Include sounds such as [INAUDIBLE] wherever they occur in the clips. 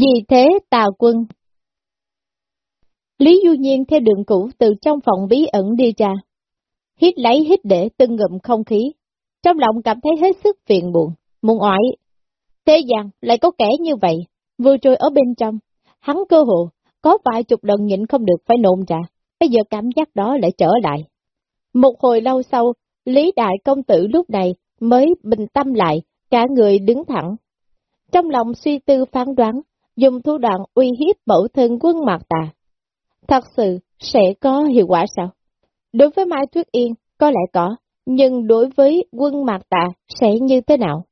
Vì thế tà quân. Lý Du Nhiên theo đường cũ từ trong phòng bí ẩn đi ra. Hít lấy hít để từng ngụm không khí. Trong lòng cảm thấy hết sức phiền buồn, muốn oải. Thế gian lại có kẻ như vậy, vừa trôi ở bên trong, hắn cơ hộ, có vài chục lần nhịn không được phải nôn ra, bây giờ cảm giác đó lại trở lại. Một hồi lâu sau, Lý Đại Công Tử lúc này mới bình tâm lại, cả người đứng thẳng. Trong lòng suy tư phán đoán, dùng thủ đoạn uy hiếp mẫu thân quân mạc tà. Thật sự sẽ có hiệu quả sao? Đối với Mai Tuyết Yên, có lẽ có, nhưng đối với quân mạc tà sẽ như thế nào?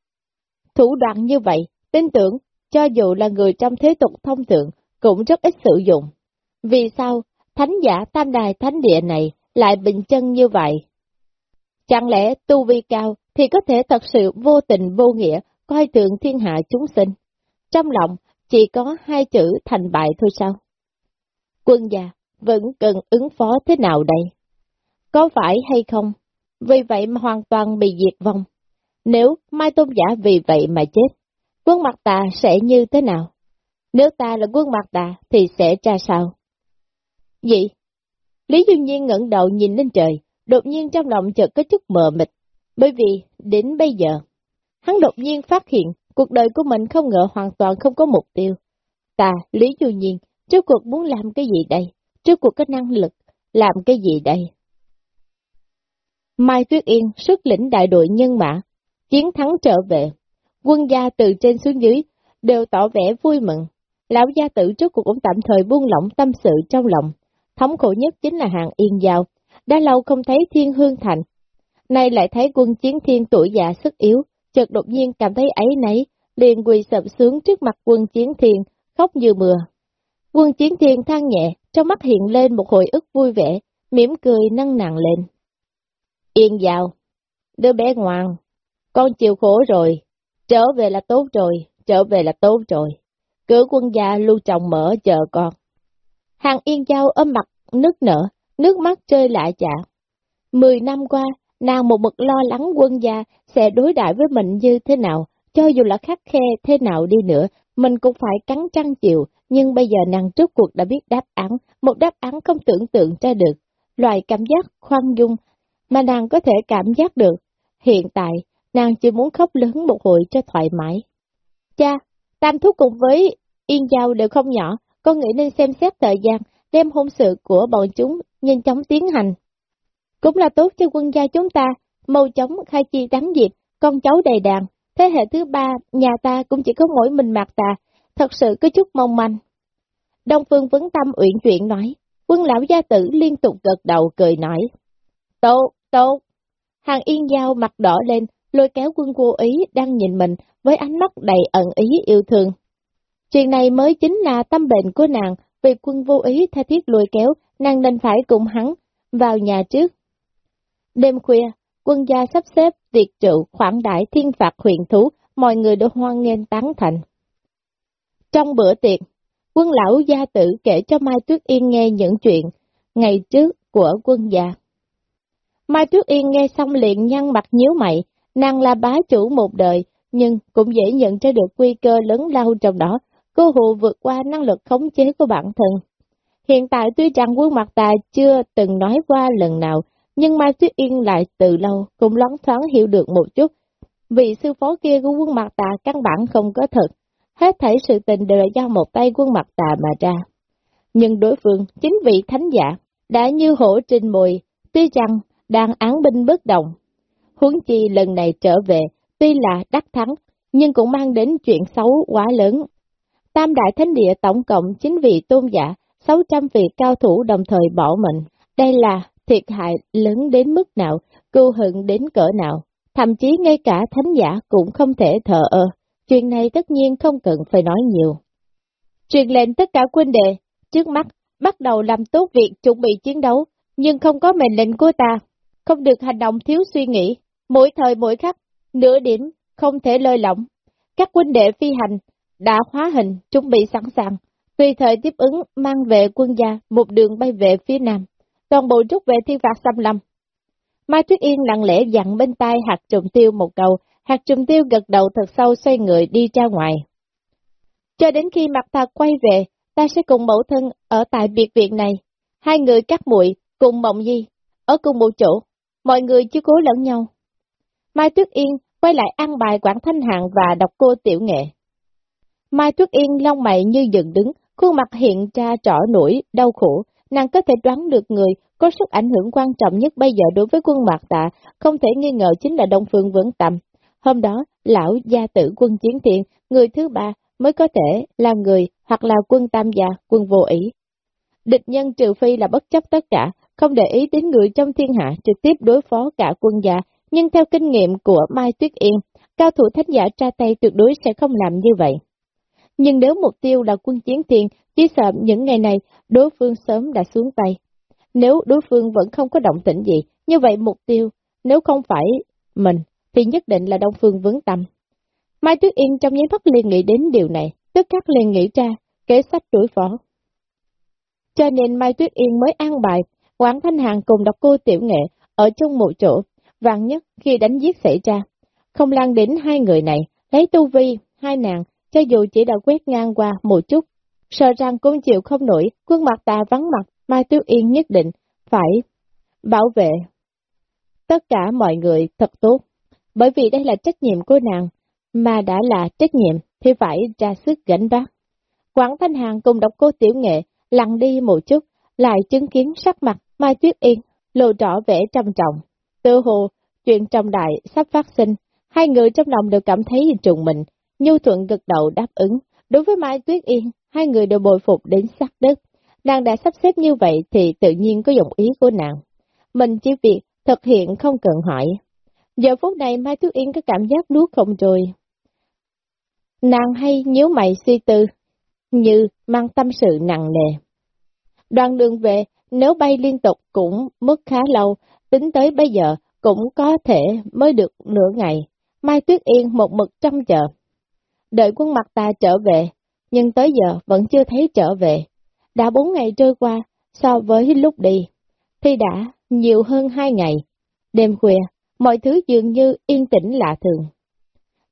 Thủ đoạn như vậy, tin tưởng, cho dù là người trong thế tục thông thường, cũng rất ít sử dụng. Vì sao thánh giả tam đài thánh địa này lại bình chân như vậy? Chẳng lẽ tu vi cao thì có thể thật sự vô tình vô nghĩa, coi thường thiên hạ chúng sinh? Trong lòng chỉ có hai chữ thành bại thôi sao? Quân già vẫn cần ứng phó thế nào đây? Có phải hay không? Vì vậy mà hoàn toàn bị diệt vong. Nếu Mai Tôn Giả vì vậy mà chết, quân mặt tà sẽ như thế nào? Nếu ta là quân mặt tà thì sẽ ra sao? Gì? Lý Du Nhiên ngẩng đầu nhìn lên trời, đột nhiên trong lòng chợt có chút mờ mịt, bởi vì đến bây giờ, hắn đột nhiên phát hiện cuộc đời của mình không ngờ hoàn toàn không có mục tiêu. Ta, Lý Du Nhiên, trước cuộc muốn làm cái gì đây? Trước cuộc có năng lực, làm cái gì đây? Mai Tuyết Yên xuất lĩnh đại đội nhân mã, chiến thắng trở về. Quân gia từ trên xuống dưới đều tỏ vẻ vui mừng. Lão gia tử trước cuộc cũng tạm thời buông lỏng tâm sự trong lòng. Thống khổ nhất chính là hàng yên giao. Đã lâu không thấy thiên hương thành. Nay lại thấy quân chiến thiên tuổi già sức yếu, chợt đột nhiên cảm thấy ấy nấy, liền quỳ sập xuống trước mặt quân chiến thiên, khóc như mưa. Quân chiến thiên than nhẹ, trong mắt hiện lên một hồi ức vui vẻ, mỉm cười nâng nặng lên. Yên giao, đứa bé ngoan, con chịu khổ rồi, trở về là tốt rồi, trở về là tốt rồi. Cửa quân gia lưu trọng mở chờ con. Hàng yên giao ôm mặt, nước nở, nước mắt rơi lại chả. Mười năm qua, nàng một mực lo lắng quân gia sẽ đối đại với mình như thế nào, cho dù là khắc khe thế nào đi nữa, mình cũng phải cắn trăng chịu, nhưng bây giờ nàng trước cuộc đã biết đáp án, một đáp án không tưởng tượng ra được. Loài cảm giác khoan dung mà nàng có thể cảm giác được. Hiện tại, nàng chỉ muốn khóc lớn một hồi cho thoải mái. Cha, tam thúc cùng với Yên Giao đều không nhỏ, con nghĩ nên xem xét thời gian, đem hôn sự của bọn chúng nhanh chóng tiến hành. Cũng là tốt cho quân gia chúng ta, mau chóng khai chi đáng diệt, con cháu đầy đàn. Thế hệ thứ ba, nhà ta cũng chỉ có mỗi mình mạc tà, thật sự có chút mong manh. Đông Phương Vấn Tâm uyển chuyển nói, quân lão gia tử liên tục gật đầu cười nói. Tốt, tốt. Hàng Yên Giao mặt đỏ lên, lôi kéo quân vô ý đang nhìn mình với ánh mắt đầy ẩn ý yêu thương. Chuyện này mới chính là tâm bệnh của nàng, vì quân vô ý tha thiết lôi kéo, nàng nên phải cùng hắn vào nhà trước. Đêm khuya, quân gia sắp xếp tiệc rượu khoản đại thiên phạt huyền thú, mọi người đều hoan nghênh tán thành. Trong bữa tiệc, quân lão gia tử kể cho Mai Tuyết Yên nghe những chuyện ngày trước của quân gia. Mai Tuyết Yên nghe xong liền nhăn mặt nhíu mày, nàng là bá chủ một đời, nhưng cũng dễ nhận ra được nguy cơ lớn lao trong đó, cô hụ vượt qua năng lực khống chế của bản thân. Hiện tại tuy rằng quân mặt tà chưa từng nói qua lần nào, nhưng Mai Tuyết Yên lại từ lâu cũng loáng thoáng hiểu được một chút. Vị sư phó kia của quân mặt tà căn bản không có thật, hết thảy sự tình đều là do một tay quân mặt tà mà ra. Nhưng đối phương, chính vị thánh giả, đã như hổ trên mồi, tuy rằng đang án binh bất động. Huống chi lần này trở về, tuy là đắc thắng, nhưng cũng mang đến chuyện xấu quá lớn. Tam đại thánh địa tổng cộng chính vị tôn giả, 600 vị cao thủ đồng thời bỏ mình. Đây là thiệt hại lớn đến mức nào, cưu hận đến cỡ nào. Thậm chí ngay cả thánh giả cũng không thể thờ ơ. Chuyện này tất nhiên không cần phải nói nhiều. Truyền lệnh tất cả quân đệ, trước mắt, bắt đầu làm tốt việc chuẩn bị chiến đấu, nhưng không có mệnh lệnh của ta, không được hành động thiếu suy nghĩ, mỗi thời mỗi khắc, nửa điểm, không thể lơi lỏng. Các quân đệ phi hành đã hóa hình, chuẩn bị sẵn sàng, tùy thời tiếp ứng mang về quân gia một đường bay về phía nam, toàn bộ rút về thiên phạt xâm lâm. Mai Tuyết Yên lặng lẽ dặn bên tai hạt trùng tiêu một câu, hạt trùng tiêu gật đầu thật sâu xoay người đi ra ngoài. Cho đến khi mặt ta quay về, ta sẽ cùng mẫu thân ở tại biệt viện này. Hai người cắt muội cùng mộng gì, ở cùng một chỗ, mọi người chưa cố lẫn nhau. Mai Tuyết Yên quay lại ăn bài Quảng Thanh Hạng và đọc cô tiểu nghệ. Mai Tuyết Yên long mày như dựng đứng, khuôn mặt hiện ra trỏ nổi, đau khổ, nàng có thể đoán được người có sức ảnh hưởng quan trọng nhất bây giờ đối với quân mạc tạ, không thể nghi ngờ chính là Đông Phương Vững Tâm. Hôm đó, lão gia tử quân chiến thiện, người thứ ba mới có thể là người hoặc là quân tam gia, quân vô ý. Địch nhân trừ phi là bất chấp tất cả, không để ý đến người trong thiên hạ trực tiếp đối phó cả quân gia, nhưng theo kinh nghiệm của Mai Tuyết Yên, cao thủ thánh giả tra tay tuyệt đối sẽ không làm như vậy. Nhưng nếu mục tiêu là quân chiến tiền, chỉ sợ những ngày này đối phương sớm đã xuống tay. Nếu đối phương vẫn không có động tĩnh gì, như vậy mục tiêu, nếu không phải mình, thì nhất định là Đông Phương vướng tâm. Mai Tuyết Yên trong nháy mắt liền nghĩ đến điều này, tức khắc liền nghĩ ra, kế sách đối phó. Cho nên Mai Tuyết Yên mới an bài, Quảng Thanh Hàng cùng đọc cô tiểu nghệ, ở chung một chỗ, vàng nhất khi đánh giết xảy ra. Không lan đến hai người này, lấy tu vi, hai nàng, cho dù chỉ đã quét ngang qua một chút, sợ rằng cũng chịu không nổi, quân mặt ta vắng mặt, Mai Tiếu Yên nhất định phải bảo vệ tất cả mọi người thật tốt, bởi vì đây là trách nhiệm của nàng, mà đã là trách nhiệm thì phải ra sức gánh vác. Quảng Thanh Hàng cùng đọc cô tiểu nghệ lặng đi một chút, lại chứng kiến sắc mặt Mai Tuyết Yên lộ rõ vẻ trầm trọng. Tự hồ, chuyện trọng đại sắp phát sinh, hai người trong lòng đều cảm thấy trùng mình, nhu thuận gật đầu đáp ứng. Đối với Mai Tuyết Yên, hai người đều bồi phục đến sắc đất. Nàng đã sắp xếp như vậy thì tự nhiên có dụng ý của nàng. Mình chỉ việc thực hiện không cần hỏi. Giờ phút này Mai Tuyết Yên có cảm giác nuốt không rồi. Nàng hay nhíu mày suy tư, như mang tâm sự nặng nề. Đoàn đường về, nếu bay liên tục cũng mất khá lâu, tính tới bây giờ cũng có thể mới được nửa ngày. Mai Tuyết Yên một mực trong chờ. Đợi quân mặt ta trở về, nhưng tới giờ vẫn chưa thấy trở về. Đã bốn ngày trôi qua, so với lúc đi, thì đã nhiều hơn hai ngày. Đêm khuya, mọi thứ dường như yên tĩnh lạ thường.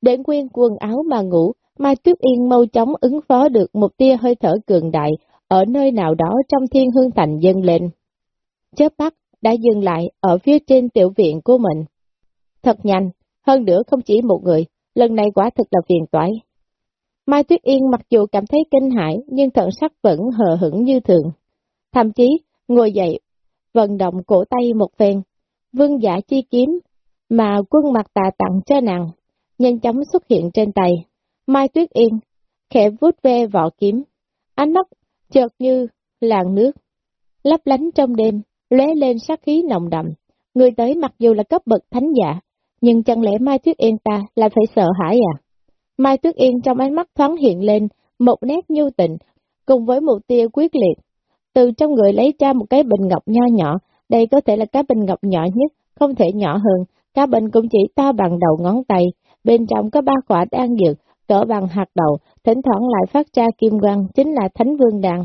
Để quên quần áo mà ngủ, Mai Tuyết Yên mau chóng ứng phó được một tia hơi thở cường đại ở nơi nào đó trong thiên hương thành dâng lên. Chớp bắt đã dừng lại ở phía trên tiểu viện của mình. Thật nhanh, hơn nữa không chỉ một người, lần này quả thực là phiền toái. Mai Tuyết Yên mặc dù cảm thấy kinh hãi, nhưng thận sắc vẫn hờ hững như thường. Thậm chí, ngồi dậy, vận động cổ tay một phen, vương giả chi kiếm, mà quân mặt tà tặng cho nàng, nhanh chóng xuất hiện trên tay. Mai Tuyết Yên, khẽ vuốt ve vỏ kiếm, ánh mắt chợt như làn nước, lấp lánh trong đêm, lóe lên sát khí nồng đậm. Người tới mặc dù là cấp bậc thánh giả, nhưng chẳng lẽ Mai Tuyết Yên ta lại phải sợ hãi à? Mai Tuyết Yên trong ánh mắt thoáng hiện lên một nét nhu tình, cùng với một tia quyết liệt. Từ trong người lấy ra một cái bình ngọc nho nhỏ, đây có thể là cái bình ngọc nhỏ nhất, không thể nhỏ hơn, cá bình cũng chỉ to bằng đầu ngón tay, bên trong có ba quả đan dược, cỡ bằng hạt đầu, thỉnh thoảng lại phát ra kim quang, chính là Thánh Vương Đàn.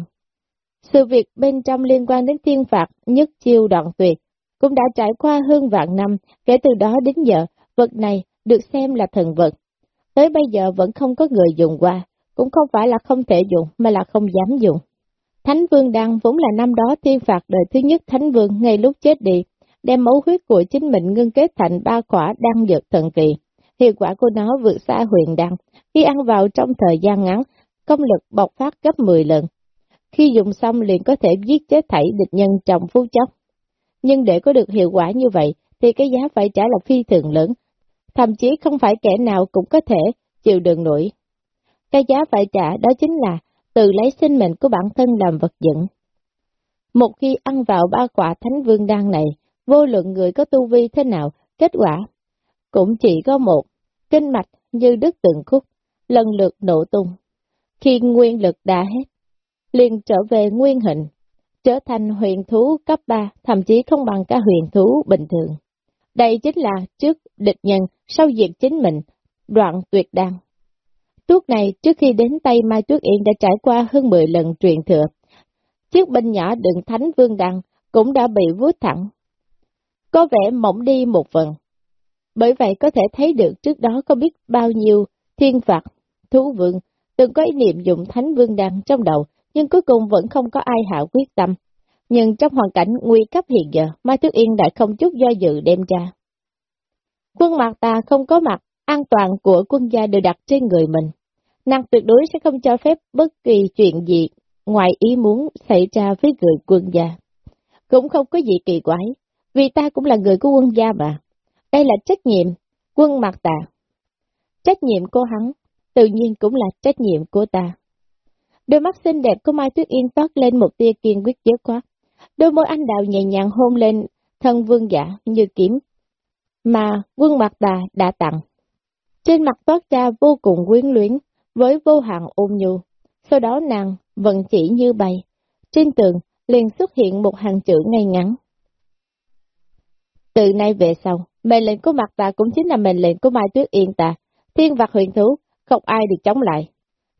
Sự việc bên trong liên quan đến thiên phạt, nhất chiêu đoạn tuyệt, cũng đã trải qua hơn vạn năm, kể từ đó đến giờ, vật này được xem là thần vật. Tới bây giờ vẫn không có người dùng qua, cũng không phải là không thể dùng, mà là không dám dùng. Thánh Vương Đăng vốn là năm đó tiên phạt đời thứ nhất Thánh Vương ngay lúc chết đi, đem máu huyết của chính mình ngưng kết thành ba quả đăng dược thần kỳ. Hiệu quả của nó vượt xa huyền đăng, khi ăn vào trong thời gian ngắn, công lực bộc phát gấp 10 lần. Khi dùng xong liền có thể giết chết thảy địch nhân trong phút chốc. Nhưng để có được hiệu quả như vậy, thì cái giá phải trả là phi thường lớn, thậm chí không phải kẻ nào cũng có thể chịu đựng nổi. Cái giá phải trả đó chính là tự lấy sinh mệnh của bản thân làm vật dẫn. Một khi ăn vào ba quả thánh vương đan này, vô lượng người có tu vi thế nào, kết quả cũng chỉ có một, kinh mạch như đứt từng khúc, lần lượt nổ tung. Khi nguyên lực đã hết, liền trở về nguyên hình, trở thành huyền thú cấp 3, thậm chí không bằng cả huyền thú bình thường. Đây chính là trước địch nhân, sau diệt chính mình, đoạn tuyệt đan. Tuốt này trước khi đến tay Mai Tuyết Yên đã trải qua hơn 10 lần truyền thừa. Chiếc binh nhỏ đựng thánh vương đăng cũng đã bị vuốt thẳng. Có vẻ mỏng đi một phần. Bởi vậy có thể thấy được trước đó có biết bao nhiêu thiên phạt, thú vương, từng có ý niệm dụng thánh vương đăng trong đầu, nhưng cuối cùng vẫn không có ai hạ quyết tâm. Nhưng trong hoàn cảnh nguy cấp hiện giờ, Mai Tuyết Yên đã không chút do dự đem ra. Quân mặt ta không có mặt, an toàn của quân gia đều đặt trên người mình. Nàng tuyệt đối sẽ không cho phép bất kỳ chuyện gì ngoài ý muốn xảy ra với người quân gia. Cũng không có gì kỳ quái, vì ta cũng là người của quân gia mà. Đây là trách nhiệm, quân mặt ta. Trách nhiệm của hắn, tự nhiên cũng là trách nhiệm của ta. Đôi mắt xinh đẹp của Mai Tuyết Yên toát lên một tia kiên quyết dứt khoát. Đôi môi anh đào nhẹ nhàng hôn lên thân vương giả như kiếm, mà quân mặt tà đã tặng. Trên mặt toát ra vô cùng quyến luyến, với vô hạn ôn nhu. Sau đó nàng vận chỉ như bay. Trên tường liền xuất hiện một hàng chữ ngay ngắn. Từ nay về sau, mệnh lệnh của mặt tà cũng chính là mệnh lệnh của Mai Tuyết Yên tà. Thiên vật huyền thú, không ai được chống lại.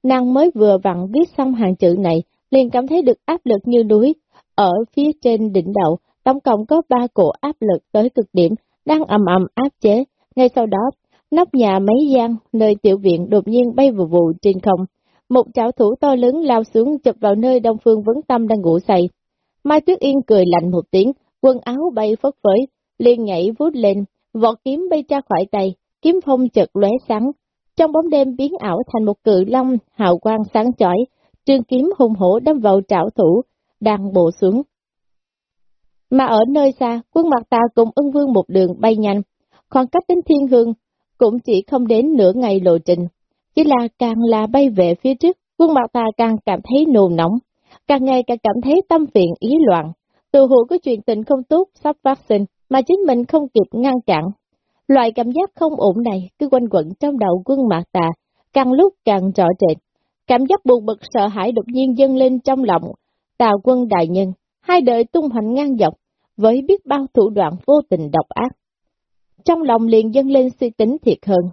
Nàng mới vừa vặn viết xong hàng chữ này, liền cảm thấy được áp lực như núi. Ở phía trên đỉnh đầu, tổng cộng có ba cổ áp lực tới cực điểm, đang ầm ầm áp chế. Ngay sau đó, nóc nhà mấy gian, nơi tiểu viện đột nhiên bay vụ vụ trên không. Một trảo thủ to lớn lao xuống chụp vào nơi Đông Phương Vấn Tâm đang ngủ say. Mai Tuyết Yên cười lạnh một tiếng, quần áo bay phất phới, liền nhảy vút lên, vọt kiếm bay ra khỏi tay, kiếm phong chợt lóe sáng. Trong bóng đêm biến ảo thành một cự long, hào quang sáng chói, trường kiếm hùng hổ đâm vào trảo thủ, đang bổ xuống. Mà ở nơi xa, quân mặt ta cùng ưng vương một đường bay nhanh, khoảng cách đến thiên hương cũng chỉ không đến nửa ngày lộ trình. Chỉ là càng là bay về phía trước, quân mặt ta càng cảm thấy nồn nóng, càng ngày càng cảm thấy tâm phiền ý loạn. Từ hữu có chuyện tình không tốt sắp phát sinh, mà chính mình không kịp ngăn chặn. Loại cảm giác không ổn này cứ quanh quẩn trong đầu quân mạc tà, càng lúc càng rõ rệt. Cảm giác buồn bực sợ hãi đột nhiên dâng lên trong lòng, tào quân đại nhân, hai đời tung hoành ngang dọc, với biết bao thủ đoạn vô tình độc ác. Trong lòng liền dâng lên suy tính thiệt hơn.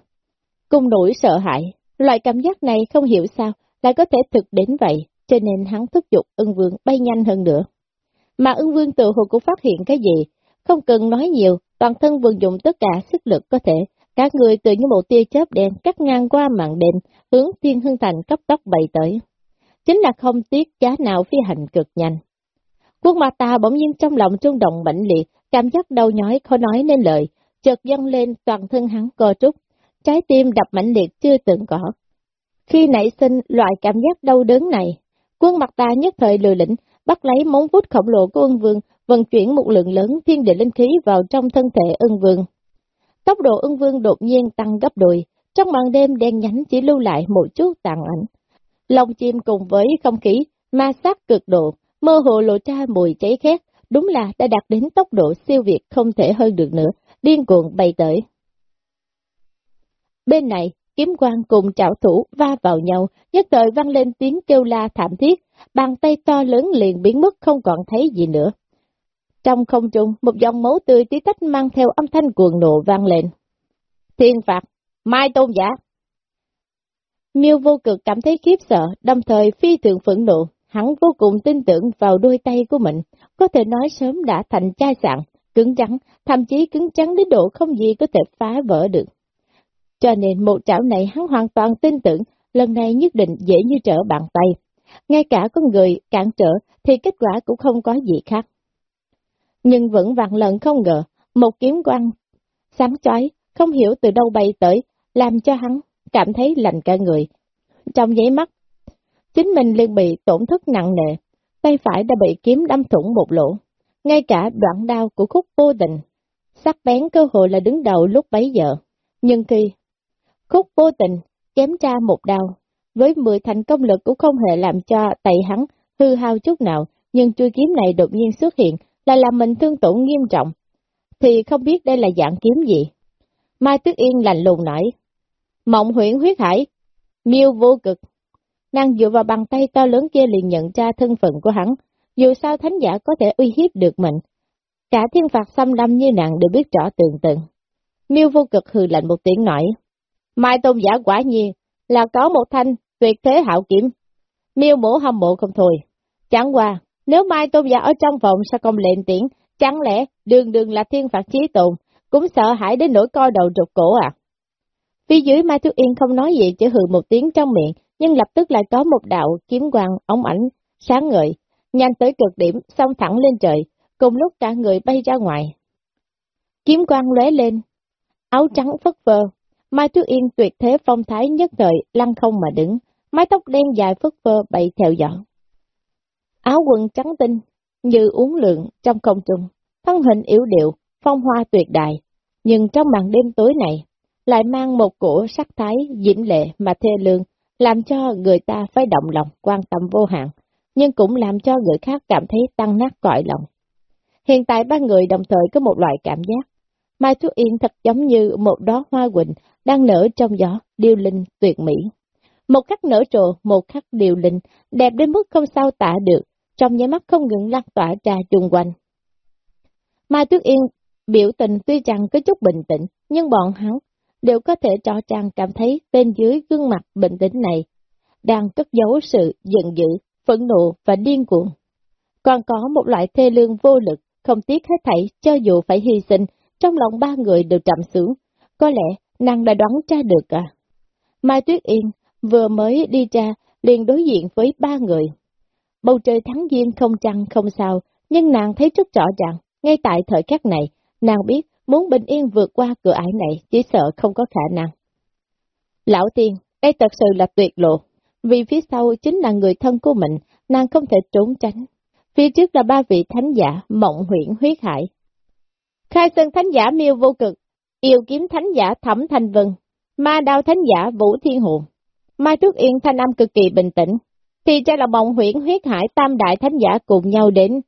Cùng nỗi sợ hãi, loại cảm giác này không hiểu sao lại có thể thực đến vậy, cho nên hắn thúc giục ưng vương bay nhanh hơn nữa. Mà ưng vương tự hồ cũng phát hiện cái gì, không cần nói nhiều, toàn thân vận dụng tất cả sức lực có thể, các người tự như một tia chớp đen cắt ngang qua mạng đêm, hướng thiên hương thành cấp tốc bay tới. Chính là không tiếc giá nào phi hành cực nhanh. Quân mặt ta bỗng nhiên trong lòng trung động mạnh liệt, cảm giác đau nhói khó nói nên lời, chợt dâng lên toàn thân hắn co trúc, trái tim đập mạnh liệt chưa từng có. Khi nảy sinh loại cảm giác đau đớn này, quân mặt ta nhất thời lừa lĩnh, bắt lấy móng vuốt khổng lồ của ưng vương, vận chuyển một lượng lớn thiên địa linh khí vào trong thân thể ưng vương. Tốc độ ưng vương đột nhiên tăng gấp đôi, trong màn đêm đen nhánh chỉ lưu lại một chút tàn ảnh. Lòng chim cùng với không khí, ma sát cực độ, mơ hồ lộ ra mùi cháy khét, đúng là đã đạt đến tốc độ siêu việt không thể hơn được nữa, điên cuồng bay tới. Bên này, kiếm quang cùng trảo thủ va vào nhau, nhất thời vang lên tiếng kêu la thảm thiết, bàn tay to lớn liền biến mất không còn thấy gì nữa. Trong không trung, một dòng máu tươi tí tách mang theo âm thanh cuồng nộ vang lên. Thiên phạt, mai tôn giả. Miêu vô cực cảm thấy khiếp sợ, đồng thời phi thường phẫn nộ, hắn vô cùng tin tưởng vào đôi tay của mình, có thể nói sớm đã thành chai sạn, cứng trắng, thậm chí cứng trắng đến độ không gì có thể phá vỡ được. Cho nên một chảo này hắn hoàn toàn tin tưởng, lần này nhất định dễ như trở bàn tay. Ngay cả con người cản trở thì kết quả cũng không có gì khác. Nhưng vẫn vạn lần không ngờ, một kiếm quang sáng chói, không hiểu từ đâu bay tới, làm cho hắn cảm thấy lạnh cả người. Trong giấy mắt, chính mình liền bị tổn thất nặng nề, tay phải đã bị kiếm đâm thủng một lỗ. Ngay cả đoạn đao của khúc vô tình, sắc bén cơ hội là đứng đầu lúc bấy giờ. Nhưng khi khúc vô tình chém ra một đao, với 10 thành công lực cũng không hề làm cho tay hắn hư hao chút nào, nhưng chui kiếm này đột nhiên xuất hiện là làm mình thương tổn nghiêm trọng, thì không biết đây là dạng kiếm gì. Mai Tuyết Yên lạnh lùng nói, mộng huyện huyết hải, miêu vô cực. Nàng dựa vào bàn tay to lớn kia liền nhận ra thân phận của hắn, dù sao thánh giả có thể uy hiếp được mình. Cả thiên phạt xâm lâm như nàng đều biết rõ tường tận. Miêu vô cực hừ lạnh một tiếng nói, Mai tôn giả quả nhiên là có một thanh tuyệt thế hạo kiếm. Miêu mổ hâm mộ không thôi. Chẳng qua, nếu Mai tôn giả ở trong phòng sao không lệnh tiễn, chẳng lẽ đường đường là thiên phạt chí tồn, cũng sợ hãi đến nỗi coi đầu trục cổ à? Phía dưới Mai Thiếu Yên không nói gì chỉ hừ một tiếng trong miệng, nhưng lập tức lại có một đạo kiếm quang ống ảnh, sáng ngời, nhanh tới cực điểm, xông thẳng lên trời, cùng lúc cả người bay ra ngoài. Kiếm quang lóe lên, áo trắng phất phơ, Mai Thiếu Yên tuyệt thế phong thái nhất thời lăn không mà đứng, mái tóc đen dài phất phơ bay theo gió. Áo quần trắng tinh, như uống lượng trong không trung, thân hình yếu điệu, phong hoa tuyệt đại, nhưng trong màn đêm tối này, lại mang một cổ sắc thái diễm lệ mà thê lương, làm cho người ta phải động lòng quan tâm vô hạn, nhưng cũng làm cho người khác cảm thấy tăng nát cõi lòng. Hiện tại ba người đồng thời có một loại cảm giác, Mai Thú Yên thật giống như một đóa hoa quỳnh đang nở trong gió, điêu linh tuyệt mỹ. Một khắc nở trồ, một khắc điêu linh, đẹp đến mức không sao tả được, trong nháy mắt không ngừng lan tỏa ra chung quanh. Mai Tuyết Yên biểu tình tuy rằng có chút bình tĩnh, nhưng bọn hắn đều có thể cho chàng cảm thấy bên dưới gương mặt bình tĩnh này đang cất giấu sự giận dữ, phẫn nộ và điên cuồng. Còn có một loại thê lương vô lực, không tiếc hết thảy cho dù phải hy sinh, trong lòng ba người đều trầm xuống. Có lẽ nàng đã đoán ra được à. Mai Tuyết Yên vừa mới đi ra liền đối diện với ba người. Bầu trời thắng duyên không trăng không sao, nhưng nàng thấy rất rõ ràng, ngay tại thời khắc này, nàng biết muốn bình yên vượt qua cửa ải này chỉ sợ không có khả năng. Lão tiên, đây thật sự là tuyệt lộ, vì phía sau chính là người thân của mình, nàng không thể trốn tránh. Phía trước là ba vị thánh giả, mộng huyễn huyết hải. Khai sơn thánh giả miêu vô cực, yêu kiếm thánh giả thẩm thanh vân, ma đao thánh giả vũ thiên hồn. Mai Trúc Yên thanh âm cực kỳ bình tĩnh, thì cho là mộng huyễn huyết hải tam đại thánh giả cùng nhau đến.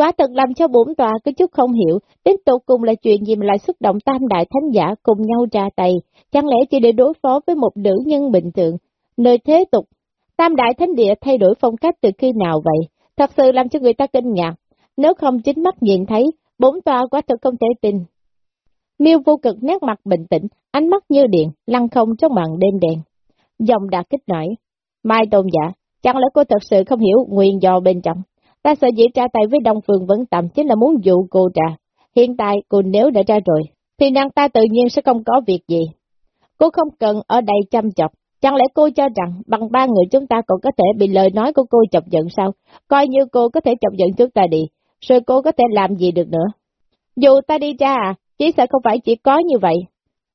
Quá thật làm cho bốn tòa có chút không hiểu, đến tột cùng là chuyện gì mà lại xúc động tam đại thánh giả cùng nhau ra tay, chẳng lẽ chỉ để đối phó với một nữ nhân bình thường, nơi thế tục. Tam đại thánh địa thay đổi phong cách từ khi nào vậy? Thật sự làm cho người ta kinh ngạc, nếu không chính mắt nhìn thấy, bốn tòa quá thật không thể tin. Miêu vô cực nét mặt bình tĩnh, ánh mắt như điện, lăn không trong màn đêm đen. Dòng đã kích nổi. Mai tôn giả, chẳng lẽ cô thật sự không hiểu nguyên do bên trong. Ta sợ dĩ tra tay với Đông Phương Vấn Tầm chính là muốn dụ cô ra. Hiện tại cô nếu đã ra rồi, thì nàng ta tự nhiên sẽ không có việc gì. Cô không cần ở đây chăm chọc, chẳng lẽ cô cho rằng bằng ba người chúng ta còn có thể bị lời nói của cô chọc giận sao? Coi như cô có thể chọc giận chúng ta đi, rồi cô có thể làm gì được nữa. Dù ta đi ra à, chỉ sợ không phải chỉ có như vậy.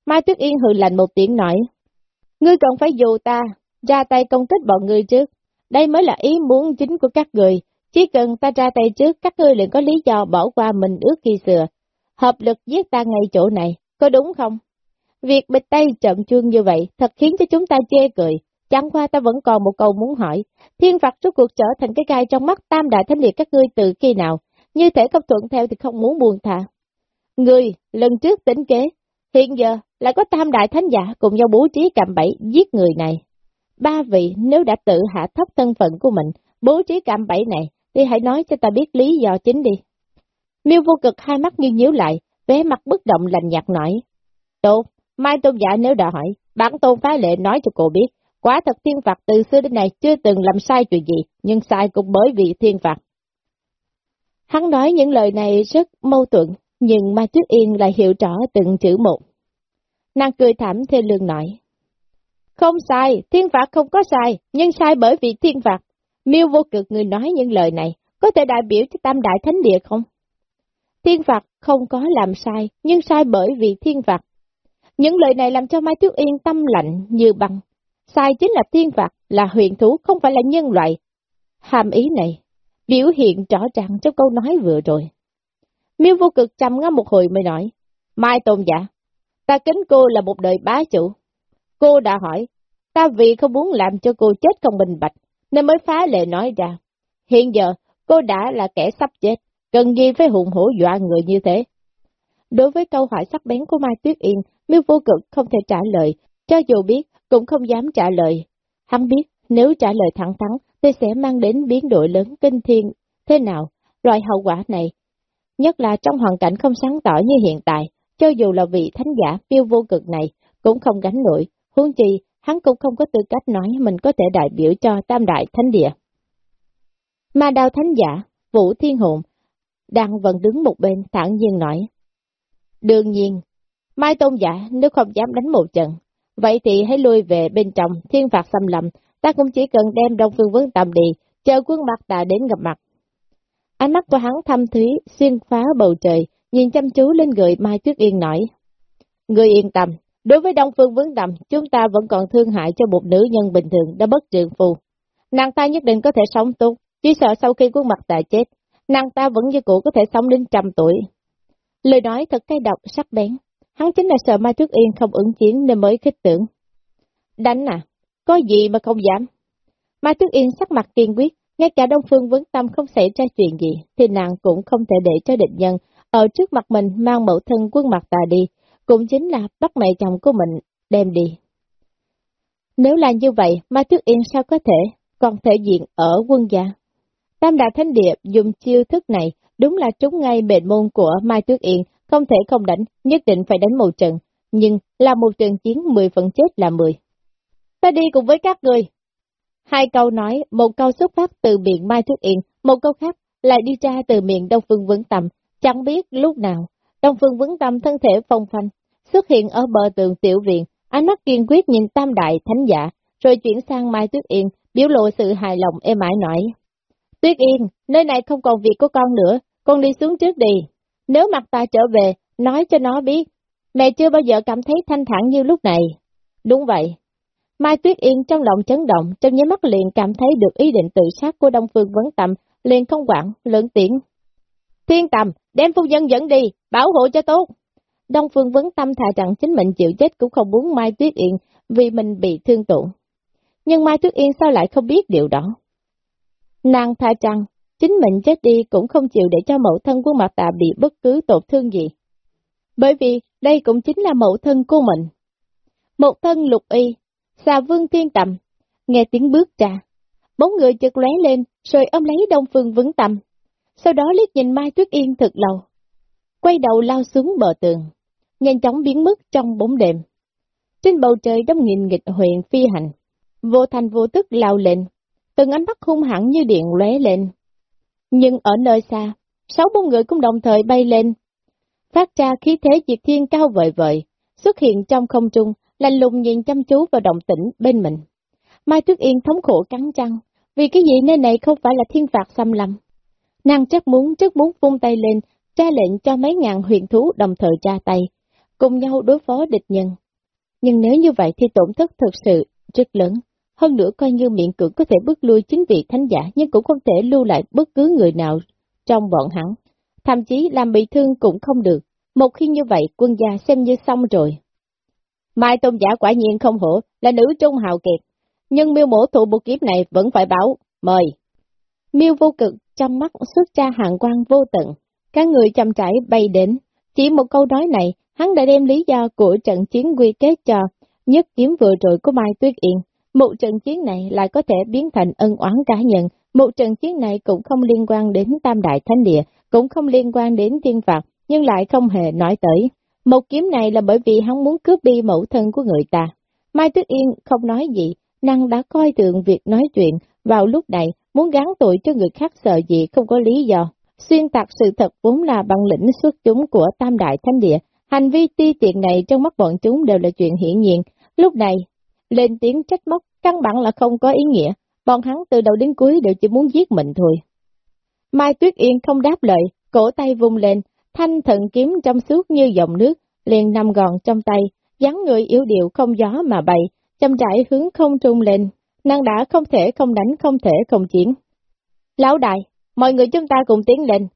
Mai Tuyết Yên hừ lạnh một tiếng nói. Ngươi cần phải dù ta, ra tay công kích bọn ngươi trước. Đây mới là ý muốn chính của các người. Chỉ cần ta ra tay trước, các ngươi liền có lý do bỏ qua mình ước khi xưa. Hợp lực giết ta ngay chỗ này, có đúng không? Việc bịch tay chậm chuông như vậy thật khiến cho chúng ta chê cười. Chẳng qua ta vẫn còn một câu muốn hỏi. Thiên Phật rốt cuộc trở thành cái gai trong mắt tam đại thánh liệt các ngươi từ khi nào? Như thể không thuận theo thì không muốn buồn thả. Ngươi lần trước tính kế, hiện giờ lại có tam đại thánh giả cùng nhau bố trí cầm bẫy giết người này. Ba vị nếu đã tự hạ thấp thân phận của mình, bố trí cầm bẫy này, đi hãy nói cho ta biết lý do chính đi. Miêu vô cực hai mắt nghiêng nhíu lại, vẻ mặt bất động lành nhạt nói. Tôn, Mai Tôn giả nếu đã hỏi, bản tôn phá lệ nói cho cô biết, quả thật thiên phạt từ xưa đến nay chưa từng làm sai chuyện gì, nhưng sai cũng bởi vì thiên phạt. Hắn nói những lời này rất mâu thuẫn, nhưng Mai Tuyết Yên lại hiểu rõ từng chữ một. Nàng cười thảm thê lương nói. Không sai, thiên phạt không có sai, nhưng sai bởi vì thiên phạt. Miêu vô cực người nói những lời này, có thể đại biểu cho tam đại thánh địa không? Thiên phạt không có làm sai, nhưng sai bởi vì thiên phạt. Những lời này làm cho Mai Tuyết Yên tâm lạnh như băng. Sai chính là thiên phạt, là huyền thú, không phải là nhân loại. Hàm ý này, biểu hiện rõ ràng trong câu nói vừa rồi. Miêu vô cực trầm ngâm một hồi mới nói, Mai tôn giả, ta kính cô là một đời bá chủ. Cô đã hỏi, ta vì không muốn làm cho cô chết không bình bạch, nên mới phá lệ nói ra. Hiện giờ, cô đã là kẻ sắp chết, cần gì phải hùng hổ dọa người như thế. Đối với câu hỏi sắc bén của Mai Tuyết Yên, Miêu vô cực không thể trả lời, cho dù biết, cũng không dám trả lời. Hắn biết, nếu trả lời thẳng thắn, thì sẽ mang đến biến đổi lớn kinh thiên. Thế nào, loại hậu quả này Nhất là trong hoàn cảnh không sáng tỏ như hiện tại, cho dù là vị thánh giả Miêu vô cực này, cũng không gánh nổi, huống chi, hắn cũng không có tư cách nói mình có thể đại biểu cho tam đại thánh địa. Mà đào thánh giả, Vũ Thiên Hồn, đang vẫn đứng một bên thẳng nhiên nói. Đương nhiên, Mai Tôn giả nếu không dám đánh một trận, vậy thì hãy lui về bên trong thiên phạt xâm lầm, ta cũng chỉ cần đem Đông Phương Vấn Tạm đi, chờ quân mặt ta đến gặp mặt. Ánh mắt của hắn thâm thúy, xuyên phá bầu trời, nhìn chăm chú lên người Mai Tuyết Yên nói. Người yên tâm, đối với Đông Phương Vấn Đầm chúng ta vẫn còn thương hại cho một nữ nhân bình thường đã bất trường phù. Nàng ta nhất định có thể sống tốt, chỉ sợ sau khi quân mặt tại chết, nàng ta vẫn như cũ có thể sống đến trăm tuổi. Lời nói thật cay độc, sắc bén. Hắn chính là sợ Mai Tuyết Yên không ứng chiến nên mới khích tưởng. Đánh à, có gì mà không dám. Mai Tuyết Yên sắc mặt kiên quyết, ngay cả Đông Phương Vấn Tâm không xảy ra chuyện gì, thì nàng cũng không thể để cho định nhân ở trước mặt mình mang mẫu thân quân mặt tà đi, cũng chính là bắt mẹ chồng của mình đem đi. Nếu là như vậy, Mai Tuyết Yên sao có thể còn thể diện ở quân gia? Tam Đại Thánh Địa dùng chiêu thức này đúng là trúng ngay mệnh môn của Mai Tuyết Yên, không thể không đánh, nhất định phải đánh một trận, nhưng là một trận chiến 10 phần chết là 10. Ta đi cùng với các người. Hai câu nói, một câu xuất phát từ miệng Mai Tuyết Yên, một câu khác lại đi ra từ miệng Đông Phương Vững Tầm, chẳng biết lúc nào. Đông Phương Vững Tâm thân thể phong phanh, xuất hiện ở bờ tường tiểu viện, ánh mắt kiên quyết nhìn Tam Đại Thánh Giả, rồi chuyển sang Mai Tuyết Yên, biểu lộ sự hài lòng êm ái nói. Tuyết Yên, nơi này không còn việc của con nữa, con đi xuống trước đi. Nếu mặt ta trở về, nói cho nó biết, mẹ chưa bao giờ cảm thấy thanh thản như lúc này. Đúng vậy. Mai Tuyết Yên trong lòng chấn động, trong nháy mắt liền cảm thấy được ý định tự sát của Đông Phương Vấn Tâm, liền không quản, lớn tiếng. Thiên Tầm, đem phu nhân dẫn đi, bảo hộ cho tốt. Đông Phương Vấn Tâm thà rằng chính mình chịu chết cũng không muốn Mai Tuyết Yên vì mình bị thương tổn. Nhưng Mai Tuyết Yên sao lại không biết điều đó? Nàng tha rằng, chính mình chết đi cũng không chịu để cho mẫu thân của mặt tạ bị bất cứ tổn thương gì. Bởi vì đây cũng chính là mẫu thân của mình. Một thân lục y, xà vương thiên tầm, nghe tiếng bước ra. bốn người chợt lóe lên, rồi ôm lấy đông phương Vấn Tâm. Sau đó liếc nhìn Mai Tuyết Yên thật lâu. Quay đầu lao xuống bờ tường, nhanh chóng biến mất trong bóng đêm. Trên bầu trời đông nghìn nghịch huyện phi hành, vô thành vô tức lao lên, từng ánh mắt hung hẳn như điện lóe lên. Nhưng ở nơi xa, sáu bốn người cũng đồng thời bay lên, phát ra khí thế diệt thiên cao vời vời, xuất hiện trong không trung, lạnh lùng nhìn chăm chú vào động tĩnh bên mình. Mai Tuyết Yên thống khổ cắn răng, vì cái gì nơi này không phải là thiên phạt xâm lâm. Nàng chắc muốn, rất muốn vung tay lên, ra lệnh cho mấy ngàn huyền thú đồng thời ra tay, cùng nhau đối phó địch nhân. Nhưng nếu như vậy thì tổn thất thực sự rất lớn, hơn nữa coi như miệng cưỡng có thể bước lui chính vị thánh giả nhưng cũng không thể lưu lại bất cứ người nào trong bọn hắn. Thậm chí làm bị thương cũng không được, một khi như vậy quân gia xem như xong rồi. Mai Tôn giả quả nhiên không hổ, là nữ trung hào kiệt, nhưng miêu mổ thụ bộ kiếp này vẫn phải bảo, mời. Miêu vô cực trong mắt xuất ra hàng quang vô tận, các người chậm trải bay đến, chỉ một câu nói này, hắn đã đem lý do của trận chiến quy kết cho nhất kiếm vừa rồi của Mai Tuyết Yên, một trận chiến này lại có thể biến thành ân oán cá nhân, một trận chiến này cũng không liên quan đến Tam Đại Thánh Địa, cũng không liên quan đến thiên phạt, nhưng lại không hề nói tới. Một kiếm này là bởi vì hắn muốn cướp đi mẫu thân của người ta. Mai Tuyết Yên không nói gì, năng đã coi thường việc nói chuyện, vào lúc này muốn gắn tội cho người khác sợ gì không có lý do. Xuyên tạc sự thật vốn là bằng lĩnh xuất chúng của Tam Đại Thánh Địa, hành vi ti tiện này trong mắt bọn chúng đều là chuyện hiển nhiên. Lúc này, lên tiếng trách móc, căn bản là không có ý nghĩa, bọn hắn từ đầu đến cuối đều chỉ muốn giết mình thôi. Mai Tuyết Yên không đáp lời, cổ tay vung lên, thanh thần kiếm trong suốt như dòng nước, liền nằm gòn trong tay, dáng người yếu điệu không gió mà bay, chăm rãi hướng không trung lên, nàng đã không thể không đánh không thể không chiến. Lão đại, mọi người chúng ta cùng tiến lên,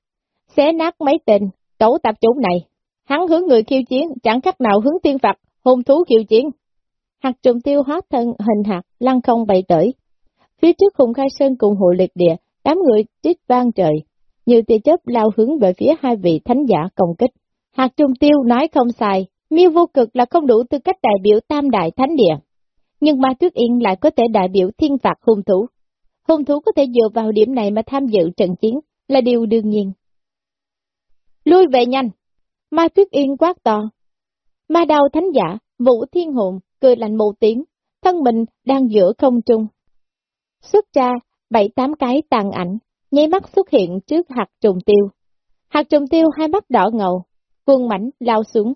xé nát mấy tên, cẩu tập chúng này, hắn hướng người khiêu chiến, chẳng cách nào hướng tiên phật, hôn thú khiêu chiến hạt trùng tiêu hóa thân hình hạt lăn không bay tới. Phía trước Hùng Khai Sơn cùng hộ liệt địa, đám người trích vang trời, nhiều tia chớp lao hướng về phía hai vị thánh giả công kích. Hạt trùng tiêu nói không sai, miêu vô cực là không đủ tư cách đại biểu tam đại thánh địa. Nhưng Ma Tuyết Yên lại có thể đại biểu thiên phạt hung thủ. Hung thủ có thể dựa vào điểm này mà tham dự trận chiến, là điều đương nhiên. Lui về nhanh! Ma Tuyết Yên quát to. Ma đào thánh giả, vũ thiên hồn, cười lạnh một tiếng, thân mình đang giữa không trung. Xuất ra bảy tám cái tàn ảnh, nháy mắt xuất hiện trước hạt trùng tiêu. Hạt trùng tiêu hai mắt đỏ ngầu, cuồng mảnh lao xuống.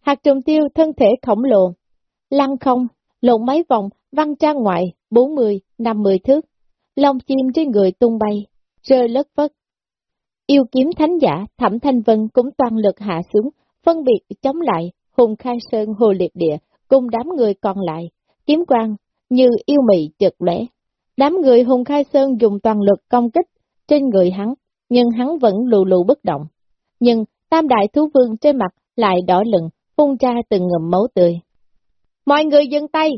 Hạt trùng tiêu thân thể khổng lồ, lăn không, lộn mấy vòng, văng ra ngoài, 40, 50 thước. Lông chim trên người tung bay, rơi lất vất. Yêu kiếm thánh giả, thẩm thanh vân cũng toàn lực hạ xuống, phân biệt chống lại, hùng khai sơn hồ liệt địa, cùng đám người còn lại, kiếm quang như yêu mị chật lẻ. Đám người hùng khai sơn dùng toàn lực công kích trên người hắn, nhưng hắn vẫn lù lù bất động. Nhưng tam đại thú vương trên mặt lại đỏ lừng, phun ra từng ngầm máu tươi. Mọi người dừng tay!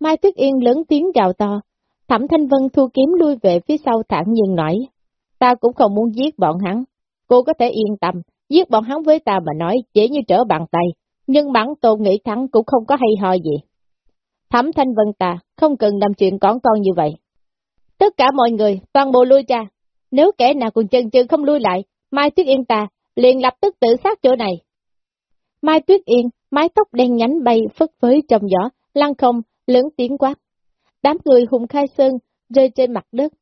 Mai Tuyết Yên lớn tiếng gào to, Thẩm Thanh Vân thu kiếm lui về phía sau thản nhiên nói, ta cũng không muốn giết bọn hắn, cô có thể yên tâm, giết bọn hắn với ta mà nói dễ như trở bàn tay, nhưng bản tôn nghĩ thắng cũng không có hay ho gì. Thẩm Thanh Vân ta không cần làm chuyện con con như vậy. Tất cả mọi người, toàn bộ lui ra, nếu kẻ nào còn chân chân không lui lại, Mai Tuyết Yên ta liền lập tức tự sát chỗ này. Mai Tuyết Yên, mái tóc đen nhánh bay phất phới trong gió, lăn không, lớn tiếng quát. Đám người hùng khai sơn, rơi trên mặt đất.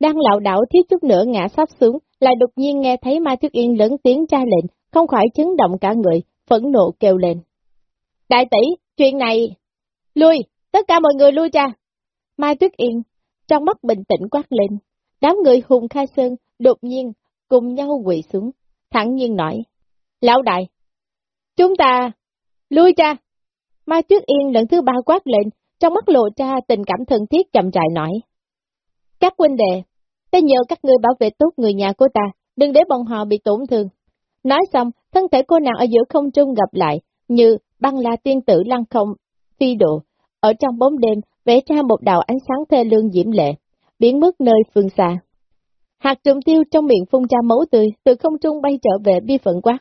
Đang lạo đảo thiếu chút nữa ngã sắp xuống, lại đột nhiên nghe thấy Mai Tuyết Yên lớn tiếng tra lệnh, không khỏi chấn động cả người, phẫn nộ kêu lên. Đại tỷ, chuyện này... Lui, tất cả mọi người lui ra. Mai Tuyết Yên, trong mắt bình tĩnh quát lên. Đám người hùng khai sơn, đột nhiên, cùng nhau quỳ xuống, thẳng nhiên nói. Lão đại, chúng ta, lui ra. Mai Tuyết Yên lần thứ ba quát lên, trong mắt lộ ra tình cảm thân thiết chậm rãi nói. Các huynh đệ, ta nhờ các ngươi bảo vệ tốt người nhà của ta, đừng để bọn họ bị tổn thương. Nói xong, thân thể cô nàng ở giữa không trung gặp lại, như băng la tiên tử lăng không, phi độ, ở trong bóng đêm, vẽ ra một đạo ánh sáng thê lương diễm lệ, biến mất nơi phương xa. Hạt trùng tiêu trong miệng phun ra máu tươi, từ không trung bay trở về bi phận quát.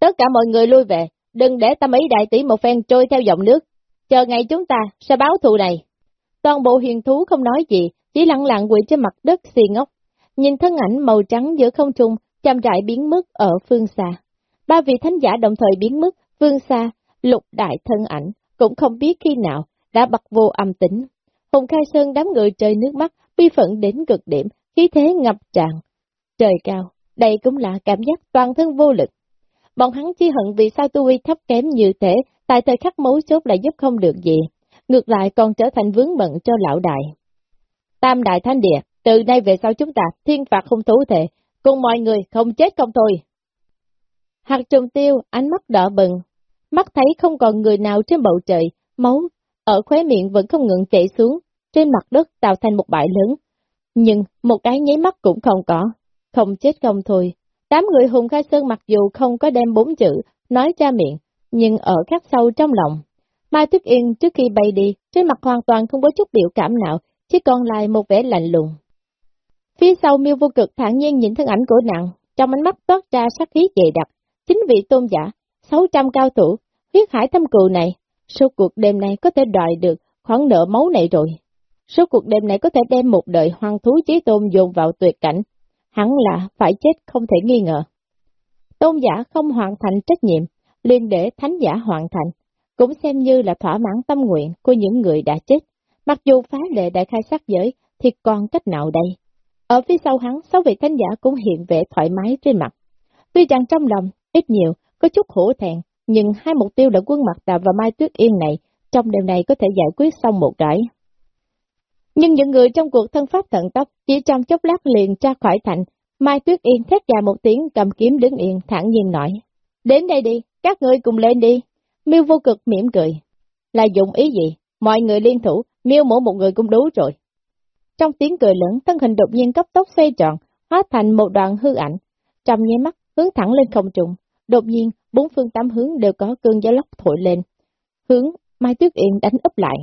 Tất cả mọi người lui về, đừng để tâm ý đại tỷ một phen trôi theo dòng nước, chờ ngày chúng ta sẽ báo thù này. Toàn bộ hiền thú không nói gì, chỉ lặng lặng quỳ trên mặt đất xì ngốc, nhìn thân ảnh màu trắng giữa không trung, chăm trại biến mất ở phương xa. Ba vị thánh giả đồng thời biến mất, phương xa, lục đại thân ảnh, cũng không biết khi nào, đã bật vô âm tính. Hùng Khai Sơn đám người trời nước mắt, bi phận đến cực điểm, khí thế ngập tràn. Trời cao, đây cũng là cảm giác toàn thân vô lực. Bọn hắn chỉ hận vì sao tu vi thấp kém như thế, tại thời khắc mấu chốt lại giúp không được gì, ngược lại còn trở thành vướng bận cho lão đại. Tam đại thánh địa, từ nay về sau chúng ta thiên phạt không thú thể, cùng mọi người không chết không thôi. Hạt trùng tiêu, ánh mắt đỏ bừng, mắt thấy không còn người nào trên bầu trời, máu ở khóe miệng vẫn không ngừng chảy xuống, trên mặt đất tạo thành một bãi lớn. Nhưng một cái nháy mắt cũng không có, không chết không thôi. Đám người hùng khai sơn mặc dù không có đem bốn chữ, nói ra miệng, nhưng ở khắc sâu trong lòng. Mai Tuyết Yên trước khi bay đi, trên mặt hoàn toàn không có chút biểu cảm nào, chỉ còn lại một vẻ lạnh lùng. Phía sau miêu vô cực thản nhiên nhìn thân ảnh của nàng, trong ánh mắt toát ra sắc khí dày đặc, chính vị tôn giả, 600 cao thủ, huyết hải thâm cừu này, số cuộc đêm này có thể đòi được khoản nợ máu này rồi. Số cuộc đêm này có thể đem một đời hoang thú chí tôn dồn vào tuyệt cảnh, hẳn là phải chết không thể nghi ngờ. Tôn giả không hoàn thành trách nhiệm, liền để thánh giả hoàn thành, cũng xem như là thỏa mãn tâm nguyện của những người đã chết. Mặc dù phá lệ đại khai sát giới, thì còn cách nào đây? Ở phía sau hắn, sáu vị thánh giả cũng hiện vẻ thoải mái trên mặt. Tuy rằng trong lòng, ít nhiều, có chút hổ thẹn, nhưng hai mục tiêu là quân mặt đà và Mai Tuyết Yên này, trong đêm này có thể giải quyết xong một cái. Nhưng những người trong cuộc thân pháp thận tốc chỉ trong chốc lát liền ra khỏi thành, Mai Tuyết Yên thét dài một tiếng cầm kiếm đứng yên thẳng nhiên nói. Đến đây đi, các ngươi cùng lên đi. Miêu vô cực mỉm cười. Là dụng ý gì? Mọi người liên thủ, miêu mỗi một người cũng đủ rồi. Trong tiếng cười lớn, thân hình đột nhiên cấp tốc xoay tròn, hóa thành một đoạn hư ảnh. Trong nháy mắt, hướng thẳng lên không trung. Đột nhiên, bốn phương tám hướng đều có cơn gió lốc thổi lên. Hướng Mai Tuyết Yên đánh úp lại.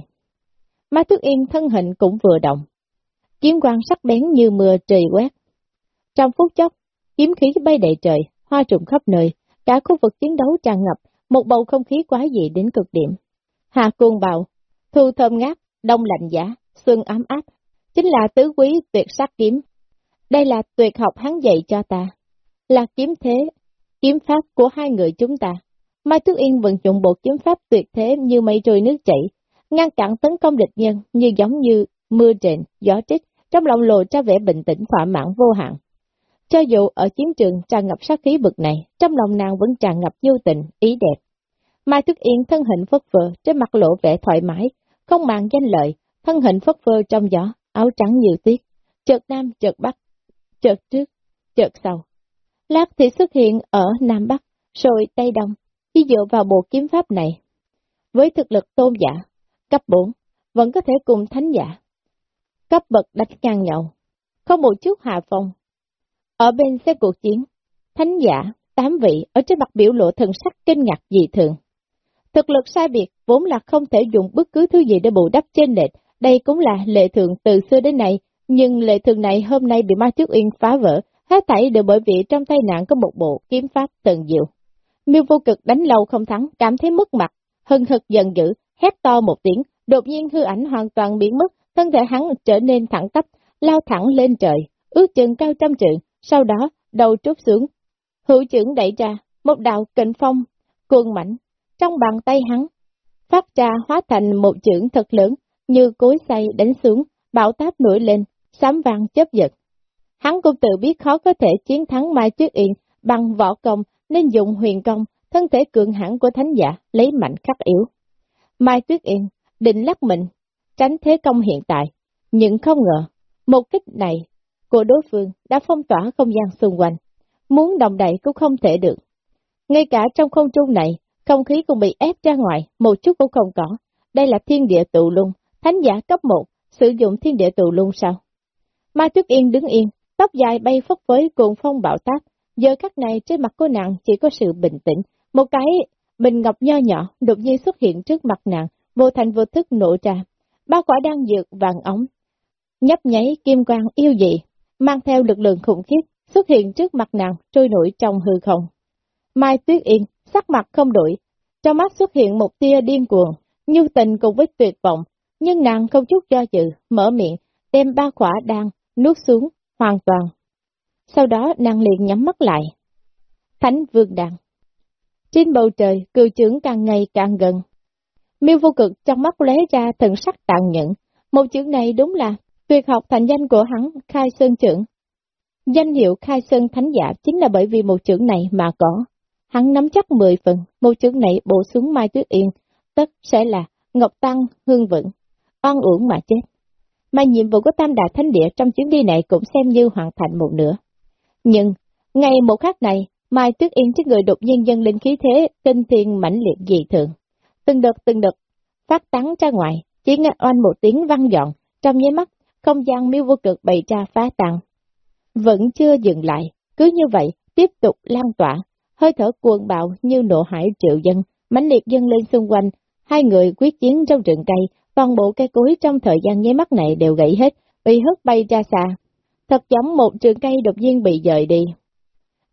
Má Tuyết Yên thân hình cũng vừa động. Kiếm quang sắc bén như mưa trời quét. Trong phút chốc, kiếm khí bay đầy trời, hoa trùng khắp nơi, cả khu vực chiến đấu tràn ngập, một bầu không khí quá dị đến cực điểm. Hà cuồng bào, thu thơm ngát, đông lạnh giá, xuân ấm áp, chính là tứ quý tuyệt sắc kiếm. Đây là tuyệt học hắn dạy cho ta, là kiếm thế, kiếm pháp của hai người chúng ta. Mai Thức Yên vận dụng bộ kiếm pháp tuyệt thế như mây trôi nước chảy, ngăn cản tấn công địch nhân như giống như mưa rền gió trích, trong lòng lộ ra vẻ bình tĩnh thỏa mãn vô hạn. Cho dù ở chiến trường tràn ngập sát khí bực này, trong lòng nàng vẫn tràn ngập vô tình, ý đẹp. Mai Thức Yên thân hình phất phơ trên mặt lộ vẻ thoải mái, không màng danh lợi, thân hình phất phơ trong gió, áo trắng như tuyết, chợt nam chợt bắc, chợt trước, chợt sau. Lát thì xuất hiện ở Nam Bắc, rồi Tây Đông, chỉ dựa vào bộ kiếm pháp này. Với thực lực tôn giả, cấp 4, vẫn có thể cùng thánh giả. Cấp bậc đánh ngang nhậu không một chút hạ phong. Ở bên xe cuộc chiến, thánh giả, tám vị ở trên mặt biểu lộ thần sắc kinh ngạc dị thường. Thực lực sai biệt vốn là không thể dùng bất cứ thứ gì để bù đắp trên lệch, đây cũng là lệ thường từ xưa đến nay, nhưng lệ thường này hôm nay bị Ma Tuyết Uyên phá vỡ, hết thảy đều bởi vì trong tay nạn có một bộ kiếm pháp tần diệu. Miêu vô cực đánh lâu không thắng, cảm thấy mất mặt, hân hực giận dữ, hét to một tiếng, đột nhiên hư ảnh hoàn toàn biến mất, thân thể hắn trở nên thẳng tắp, lao thẳng lên trời, ước chừng cao trăm trượng, sau đó đầu trút xuống. Hữu trưởng đẩy ra, một đạo kình phong, cuồng mạnh, trong bàn tay hắn, phát ra hóa thành một chưởng thật lớn, như cối xay đánh xuống, bão táp nổi lên, sám vàng chớp giật. Hắn cũng tự biết khó có thể chiến thắng Mai Tuyết Yên bằng võ công nên dùng huyền công, thân thể cường hãn của thánh giả lấy mạnh khắc yếu. Mai Tuyết Yên định lắc mình, tránh thế công hiện tại, nhưng không ngờ, một kích này của đối phương đã phong tỏa không gian xung quanh, muốn đồng đẩy cũng không thể được. Ngay cả trong không trung này, không khí cũng bị ép ra ngoài, một chút cũng không có. Đây là thiên địa tụ lung, thánh giả cấp 1, sử dụng thiên địa tụ lung sao? Mai Tuyết Yên đứng yên, tóc dài bay phất với cuồng phong bạo tác, giờ khắc này trên mặt cô nàng chỉ có sự bình tĩnh, một cái bình ngọc nho nhỏ đột nhiên xuất hiện trước mặt nàng, vô thành vô thức nổ ra. Ba quả đang dược vàng ống, nhấp nháy kim quang yêu dị, mang theo lực lượng khủng khiếp, xuất hiện trước mặt nàng trôi nổi trong hư không. Mai Tuyết Yên, sắc mặt không đổi, trong mắt xuất hiện một tia điên cuồng, như tình cùng với tuyệt vọng, nhưng nàng không chút do dự, mở miệng, đem ba quả đan, nuốt xuống, hoàn toàn. Sau đó nàng liền nhắm mắt lại. Thánh vương đàn. Trên bầu trời, cừu trưởng càng ngày càng gần. Miêu vô cực trong mắt lóe ra thần sắc tàn nhẫn. Một chữ này đúng là tuyệt học thành danh của hắn khai sơn trưởng. Danh hiệu khai sơn thánh giả chính là bởi vì một chữ này mà có. Hắn nắm chắc 10 phần, một chữ này bổ xuống Mai Tuyết Yên, tất sẽ là Ngọc Tăng hương vững, oan uổng mà chết. Mà nhiệm vụ của Tam Đại Thánh Địa trong chuyến đi này cũng xem như hoàn thành một nửa. Nhưng, ngày một khắc này, Mai Tuyết Yên trước người đột nhiên dân lên khí thế, tinh thiên mãnh liệt dị thường. Từng đợt từng đợt, phát tán ra ngoài, chỉ nghe oanh một tiếng văng dọn, trong nháy mắt, không gian miêu vô cực bày ra phá tăng. Vẫn chưa dừng lại, cứ như vậy, tiếp tục lan tỏa, hơi thở cuồng bạo như nộ hải triệu dân, mãnh liệt dân lên xung quanh, hai người quyết chiến trong rừng cây, toàn bộ cây cối trong thời gian nháy mắt này đều gãy hết, bị hất bay ra xa. Thật giống một trường cây đột nhiên bị dời đi.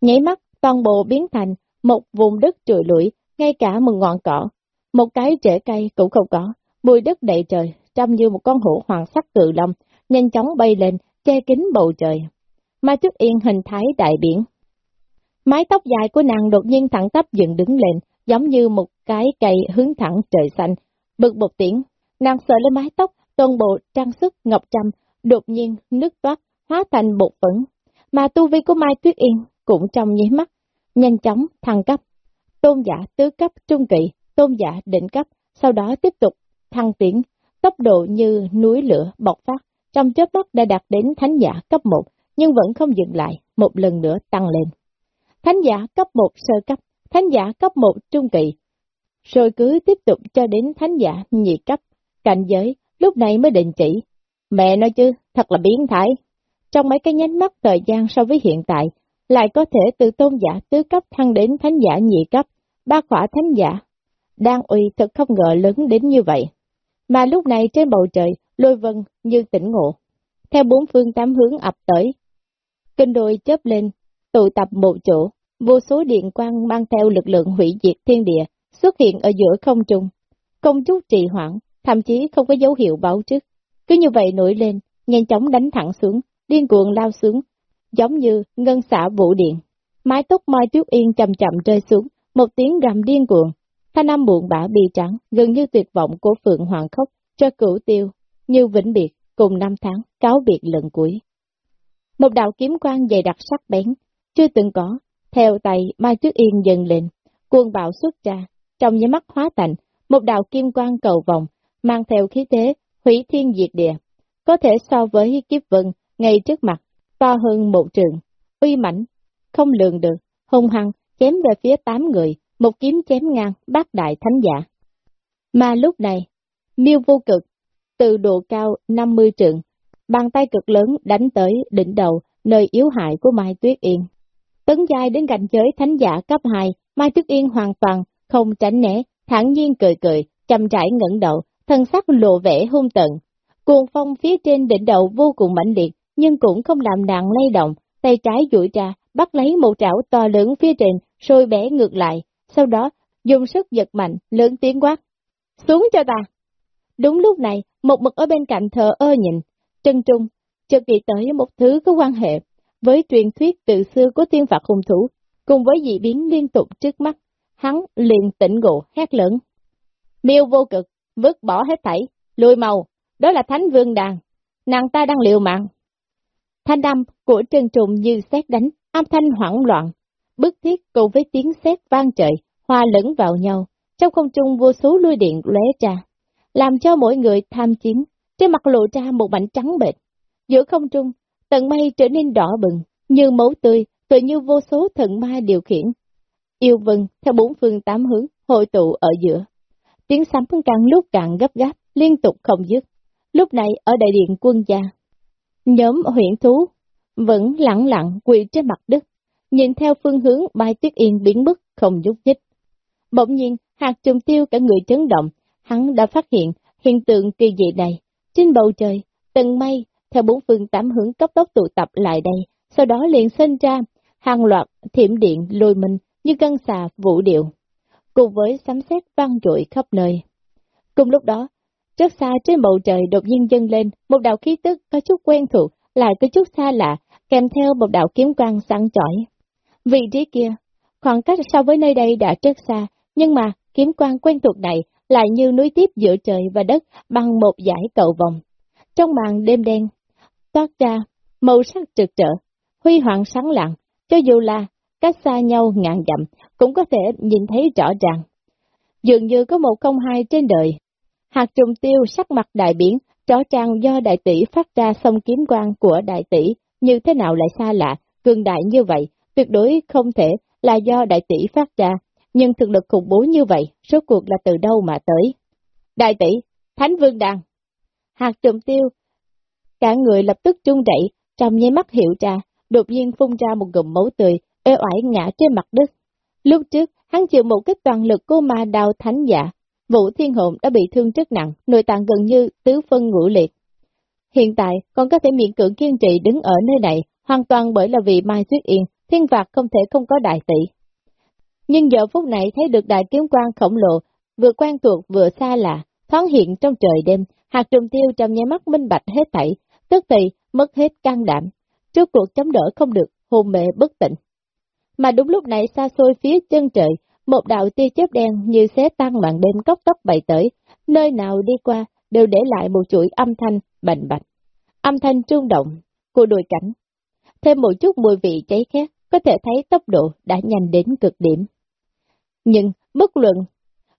Nháy mắt, toàn bộ biến thành một vùng đất trụi lũi, ngay cả một ngọn cỏ, một cái rễ cây cũng không có, mùi đất đầy trời, trông như một con hổ hoàng sắc cự long, nhanh chóng bay lên, che kín bầu trời. Mai Tuyết Yên hình thái đại biển. Mái tóc dài của nàng đột nhiên thẳng tắp dựng đứng lên, giống như một cái cây hướng thẳng trời xanh. Bực một tiếng, nàng sợ lên mái tóc, toàn bộ trang sức ngọc trâm, đột nhiên nước toát, hóa thành bột phấn. Mà tu vi của Mai Tuyết Yên cũng trong nháy mắt, nhanh chóng thăng cấp. Tôn giả tứ cấp trung kỵ, tôn giả định cấp, sau đó tiếp tục thăng tiến, tốc độ như núi lửa bộc phát, trong chớp mắt đã đạt đến thánh giả cấp 1, nhưng vẫn không dừng lại, một lần nữa tăng lên. Thánh giả cấp 1 sơ cấp, thánh giả cấp 1 trung kỳ, rồi cứ tiếp tục cho đến thánh giả nhị cấp, cảnh giới, lúc này mới định chỉ. Mẹ nói chứ, thật là biến thái. Trong mấy cái nhánh mắt thời gian so với hiện tại, lại có thể từ tôn giả tứ cấp thăng đến thánh giả nhị cấp, ba khỏa thánh giả. Đang uy thật không ngờ lớn đến như vậy. Mà lúc này trên bầu trời, lôi vân như tỉnh ngộ. Theo bốn phương tám hướng ập tới. Kinh đôi chớp lên, tụ tập một chỗ, vô số điện quang mang theo lực lượng hủy diệt thiên địa, xuất hiện ở giữa không trung. Không chút trì hoãn, thậm chí không có dấu hiệu báo trước. Cứ như vậy nổi lên, nhanh chóng đánh thẳng xuống, điên cuồng lao xuống, giống như ngân xả vũ điện. Mái tóc Mai Tuyết Yên chậm chậm rơi xuống, một tiếng gầm điên cuồng. Thanh âm buồn bã bi trắng, gần như tuyệt vọng của Phượng Hoàng khóc, cho cửu tiêu, như vĩnh biệt, cùng năm tháng, cáo biệt lần cuối. Một đạo kiếm quang dày đặc sắc bén, chưa từng có, theo tay Mai Tuyết Yên dần lên, cuồng bạo xuất ra, trong nháy mắt hóa thành, một đạo kim quang cầu vòng, mang theo khí thế, hủy thiên diệt địa, có thể so với kiếp vân ngay trước mặt, to hơn một trường, uy mãnh, không lường được, hung hăng, chém về phía tám người, một kiếm chém ngang, bát đại thánh giả. Mà lúc này, miêu vô cực, từ độ cao 50 trượng, bàn tay cực lớn đánh tới đỉnh đầu, nơi yếu hại của Mai Tuyết Yên. Tấn dài đến cạnh giới thánh giả cấp 2, Mai Tuyết Yên hoàn toàn không tránh né, thản nhiên cười cười, chậm trải ngẩng đầu, thân sắc lộ vẻ hung tận. Cuồng phong phía trên đỉnh đầu vô cùng mãnh liệt, nhưng cũng không làm nạn lay động, tay trái duỗi ra, bắt lấy một trảo to lớn phía trên, rồi bẻ ngược lại, sau đó dùng sức giật mạnh, lớn tiếng quát. Xuống cho ta! Đúng lúc này, một mực ở bên cạnh thờ ơ nhìn, chân trung, chợt nghĩ tới một thứ có quan hệ với truyền thuyết từ xưa của tiên phạt hung thủ, cùng với dị biến liên tục trước mắt, hắn liền tỉnh ngộ hét lớn. Miêu vô cực, vứt bỏ hết thảy, lùi màu, đó là thánh vương đàn, nàng ta đang liều mạng. Thanh âm của trần trùng như xét đánh, âm thanh hoảng loạn, bức thiết cùng với tiếng sét vang trời, hòa lẫn vào nhau, trong không trung vô số lôi điện lóe ra, làm cho mỗi người tham chiến, trên mặt lộ ra một mảnh trắng bệch. Giữa không trung, tầng mây trở nên đỏ bừng, như máu tươi, tự như vô số thần ma điều khiển. Yêu vân theo bốn phương tám hướng, hội tụ ở giữa. Tiếng sấm càng lúc càng gấp gáp, liên tục không dứt. Lúc này ở đại điện quân gia, nhóm huyện thú vẫn lặng lặng quỳ trên mặt đất, nhìn theo phương hướng bay tuyết yên biến mất không nhúc nhích. Bỗng nhiên, hạt trùng tiêu cả người chấn động, hắn đã phát hiện hiện tượng kỳ dị này. Trên bầu trời, tầng mây, theo bốn phương tám hướng cấp tốc tụ tập lại đây, sau đó liền sinh ra hàng loạt thiểm điện lôi mình như gân xà vũ điệu, cùng với sấm sét vang dội khắp nơi. Cùng lúc đó, rất xa trên bầu trời đột nhiên dâng lên một đạo khí tức có chút quen thuộc, lại có chút xa lạ, kèm theo một đạo kiếm quang sáng chói. Vị trí kia, khoảng cách so với nơi đây đã rất xa, nhưng mà kiếm quang quen thuộc này lại như núi tiếp giữa trời và đất bằng một dải cầu vòng. Trong màn đêm đen, toát ra màu sắc trực trở, huy hoàng sáng lạng, cho dù là cách xa nhau ngàn dặm, cũng có thể nhìn thấy rõ ràng. Dường như có một không hai trên đời. Hạt trùng tiêu sắc mặt đại biển, chó trang do đại tỷ phát ra sông kiếm quang của đại tỷ, như thế nào lại xa lạ, cường đại như vậy, tuyệt đối không thể là do đại tỷ phát ra, nhưng thực lực khủng bố như vậy, số cuộc là từ đâu mà tới. Đại tỷ, Thánh Vương Đàn. Hạt trùng tiêu, cả người lập tức trung đẩy, trong nháy mắt hiệu ra, đột nhiên phun ra một gùm máu tươi, ê oải ngã trên mặt đất. Lúc trước, hắn chịu một cái toàn lực của ma đào thánh giả, Vũ Thiên Hồn đã bị thương rất nặng, nội tạng gần như tứ phân ngũ liệt. Hiện tại, còn có thể miễn cưỡng kiên trì đứng ở nơi này, hoàn toàn bởi là vì Mai Tuyết Yên, thiên phạt không thể không có đại tỷ. Nhưng giờ phút này thấy được đại kiếm quan khổng lồ, vừa quen thuộc vừa xa lạ, thoáng hiện trong trời đêm, hạt trùng tiêu trong nháy mắt minh bạch hết thảy, tức thì mất hết can đảm, trước cuộc chống đỡ không được, hồn mệ bất tỉnh. Mà đúng lúc này xa xôi phía chân trời, một đạo tia chớp đen như xé tan màn đêm cốc tốc bay tới, nơi nào đi qua đều để lại một chuỗi âm thanh bành bạch. Âm thanh trung động của đôi cảnh. Thêm một chút mùi vị cháy khét, có thể thấy tốc độ đã nhanh đến cực điểm. Nhưng, bất luận,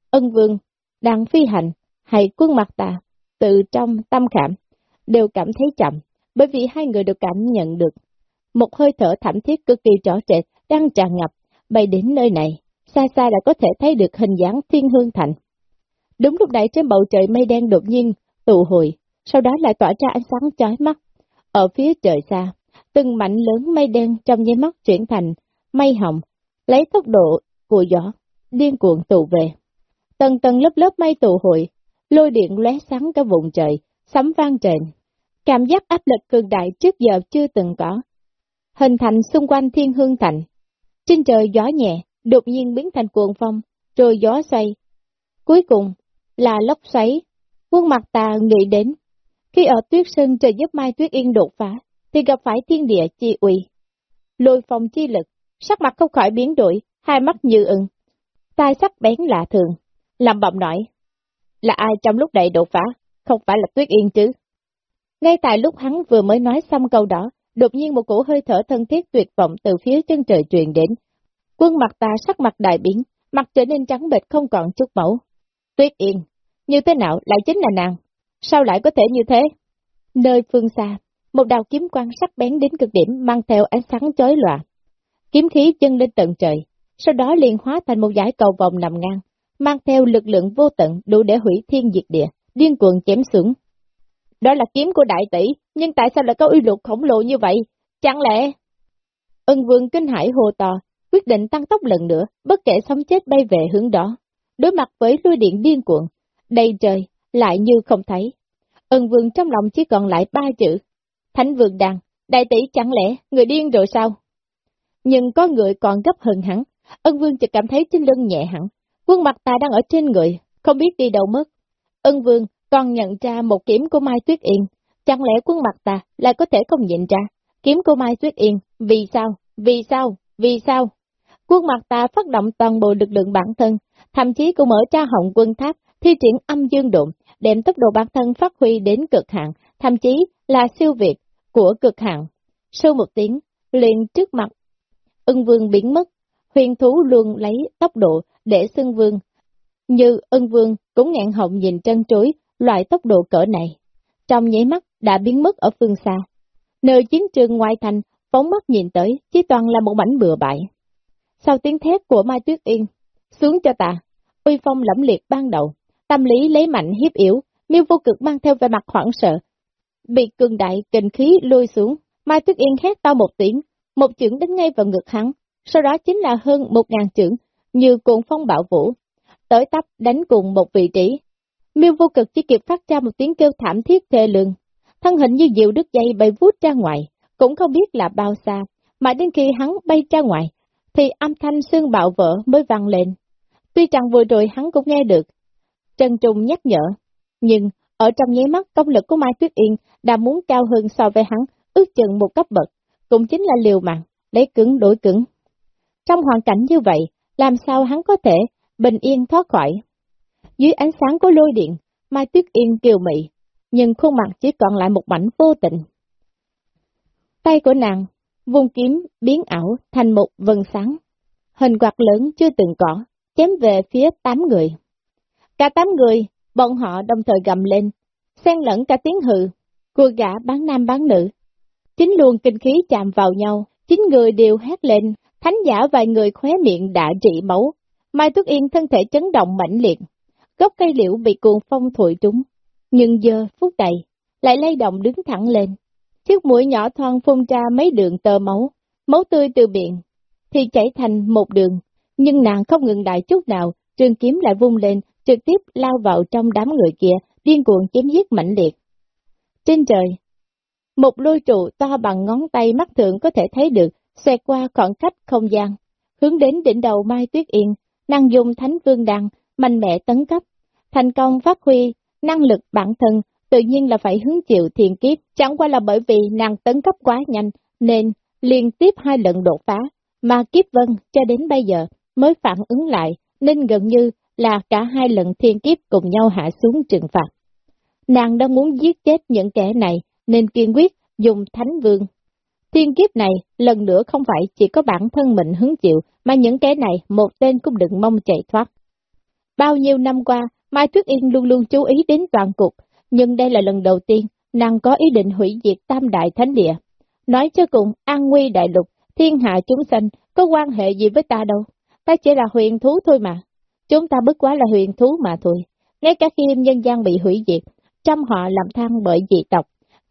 ân vương, đang phi hành, hay quân mặt tà, từ trong tâm khảm, đều cảm thấy chậm, bởi vì hai người đều cảm nhận được. Một hơi thở thảm thiết cực kỳ rõ rệt đang tràn ngập, bay đến nơi này, xa xa đã có thể thấy được hình dáng thiên hương thành. Đúng lúc này trên bầu trời mây đen đột nhiên tụ hồi, sau đó lại tỏa ra ánh sáng chói mắt. Ở phía trời xa, từng mảnh lớn mây đen trong nháy mắt chuyển thành mây hồng, lấy tốc độ của gió, điên cuộn tụ về. Tầng tầng lớp lớp mây tụ hội, lôi điện lóe sáng cả vùng trời, sấm vang trên. Cảm giác áp lực cường đại trước giờ chưa từng có. Hình thành xung quanh thiên hương thành. Trên trời gió nhẹ, đột nhiên biến thành cuồng phong, rồi gió xoay. Cuối cùng là lốc xoáy. Quân mặt tà nghĩ đến, khi ở tuyết sơn trời giúp Mai Tuyết Yên đột phá, thì gặp phải thiên địa chi uy. Lôi phong chi lực, sắc mặt không khỏi biến đổi, hai mắt như ưng. Tai sắc bén lạ thường, làm bọng nói. Là ai trong lúc đầy đột phá, không phải là Tuyết Yên chứ? Ngay tại lúc hắn vừa mới nói xong câu đó, đột nhiên một cổ hơi thở thân thiết tuyệt vọng từ phía chân trời truyền đến, Quân mặt ta sắc mặt đại biến, mặt trở nên trắng bệch không còn chút mẫu. Tuyết yên, như thế nào lại chính là nàng? Sao lại có thể như thế? Nơi phương xa, một đạo kiếm quang sắc bén đến cực điểm mang theo ánh sáng chói lòa. Kiếm khí chân lên tận trời, sau đó liền hóa thành một dải cầu vòng nằm ngang, mang theo lực lượng vô tận đủ để hủy thiên diệt địa, điên cuồng chém xuống. Đó là kiếm của đại tỷ, nhưng tại sao lại có uy lực khổng lồ như vậy? Chẳng lẽ... Ân vương kinh hải hồ to, quyết định tăng tốc lần nữa, bất kể sống chết bay về hướng đó. Đối mặt với lôi điện điên cuộn, đầy trời, lại như không thấy. Ân vương trong lòng chỉ còn lại ba chữ. Thánh vương đàn, đại tỷ chẳng lẽ người điên rồi sao? Nhưng có người còn gấp hơn hẳn, ân vương chỉ cảm thấy trên lưng nhẹ hẳn, quân mặt ta đang ở trên người, không biết đi đâu mất. Ân vương còn nhận ra một kiếm của Mai Tuyết Yên, chẳng lẽ quân mặt ta lại có thể không nhận ra, kiếm của Mai Tuyết Yên, vì sao, vì sao, vì sao? Quân mặt ta phát động toàn bộ lực lượng bản thân, thậm chí cũng mở ra họng quân tháp, thi triển âm dương độn, đem tốc độ bản thân phát huy đến cực hạn, thậm chí là siêu việt của cực hạn. Sau một tiếng, liền trước mặt, ưng vương biến mất, huyền thú luôn lấy tốc độ để xưng vương. Như ưng vương cũng ngạn họng nhìn chân trối, loại tốc độ cỡ này. Trong nháy mắt đã biến mất ở phương xa. Nơi chiến trường ngoài thành, phóng mắt nhìn tới, chỉ toàn là một mảnh bừa bãi. Sau tiếng thét của Mai Tuyết Yên, xuống cho ta, uy phong lẫm liệt ban đầu, tâm lý lấy mạnh hiếp yếu, miêu vô cực mang theo vẻ mặt hoảng sợ. Bị cường đại kình khí lôi xuống, Mai Tuyết Yên hét to một tiếng, một chưởng đánh ngay vào ngực hắn, sau đó chính là hơn một ngàn chưởng, như cuộn phong bạo vũ, tới tấp đánh cùng một vị trí. Miêu vô cực chỉ kịp phát ra một tiếng kêu thảm thiết thê lương, thân hình như diệu đứt dây bay vút ra ngoài, cũng không biết là bao xa, mà đến khi hắn bay ra ngoài, thì âm thanh xương bạo vỡ mới vang lên. Tuy rằng vừa rồi hắn cũng nghe được, Trần Trung nhắc nhở, nhưng ở trong nháy mắt công lực của Mai Tuyết Yên đã muốn cao hơn so với hắn, ước chừng một cấp bậc, cũng chính là liều mạng, lấy cứng đổi cứng. Trong hoàn cảnh như vậy, làm sao hắn có thể bình yên thoát khỏi? Dưới ánh sáng của lôi điện, Mai Tuyết Yên kiều mị, nhưng khuôn mặt chỉ còn lại một mảnh vô tình. Tay của nàng, vung kiếm, biến ảo thành một vân sáng. Hình quạt lớn chưa từng có, chém về phía tám người. Cả tám người, bọn họ đồng thời gầm lên, xen lẫn cả tiếng hự, cua gã bán nam bán nữ. Chính luồng kinh khí chạm vào nhau, chính người đều hét lên, thánh giả vài người khóe miệng đã trị máu. Mai Tuyết Yên thân thể chấn động mạnh liệt, gốc cây liễu bị cuồng phong thổi trúng, nhưng giờ phút này lại lay động đứng thẳng lên. Chiếc mũi nhỏ thoang phun ra mấy đường tơ máu, máu tươi từ miệng, thì chảy thành một đường, nhưng nàng không ngừng đại chút nào, trường kiếm lại vung lên, trực tiếp lao vào trong đám người kia, điên cuồng chém giết mạnh liệt. Trên trời, một lôi trụ to bằng ngón tay mắt thường có thể thấy được, xoẹt qua khoảng cách không gian, hướng đến đỉnh đầu Mai Tuyết Yên, năng dùng thánh vương đăng, mạnh mẽ tấn cấp, thành công phát huy năng lực bản thân, tự nhiên là phải hứng chịu thiền kiếp, chẳng qua là bởi vì nàng tấn cấp quá nhanh, nên liên tiếp hai lần đột phá, mà kiếp vân cho đến bây giờ mới phản ứng lại, nên gần như là cả hai lần thiên kiếp cùng nhau hạ xuống trừng phạt. Nàng đã muốn giết chết những kẻ này, nên kiên quyết dùng thánh vương. Thiên kiếp này, lần nữa không phải chỉ có bản thân mình hứng chịu, mà những kẻ này một tên cũng đừng mong chạy thoát. Bao nhiêu năm qua, Mai Tuyết Yên luôn luôn chú ý đến toàn cục, nhưng đây là lần đầu tiên nàng có ý định hủy diệt tam đại thánh địa. Nói cho cùng, an nguy đại lục, thiên hạ chúng sanh, có quan hệ gì với ta đâu, ta chỉ là huyền thú thôi mà. Chúng ta bất quá là huyền thú mà thôi. Ngay cả khi nhân gian bị hủy diệt, trăm họ làm thang bởi dị tộc,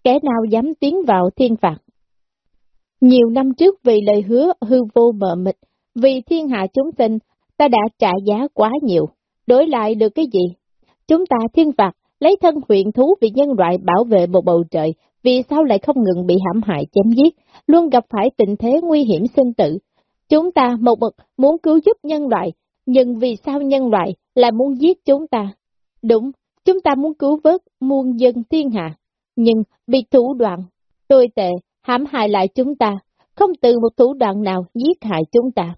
kẻ nào dám tiến vào thiên phạt. Nhiều năm trước vì lời hứa hư vô mờ mịt, vì thiên hạ chúng sinh, ta đã trả giá quá nhiều, đổi lại được cái gì? Chúng ta thiên phạt, lấy thân huyện thú vì nhân loại bảo vệ một bầu trời, vì sao lại không ngừng bị hãm hại chém giết, luôn gặp phải tình thế nguy hiểm sinh tử. Chúng ta một mực muốn cứu giúp nhân loại, nhưng vì sao nhân loại lại muốn giết chúng ta? Đúng, chúng ta muốn cứu vớt muôn dân thiên hạ, nhưng bị thủ đoạn, tồi tệ, hãm hại lại chúng ta, không từ một thủ đoạn nào giết hại chúng ta,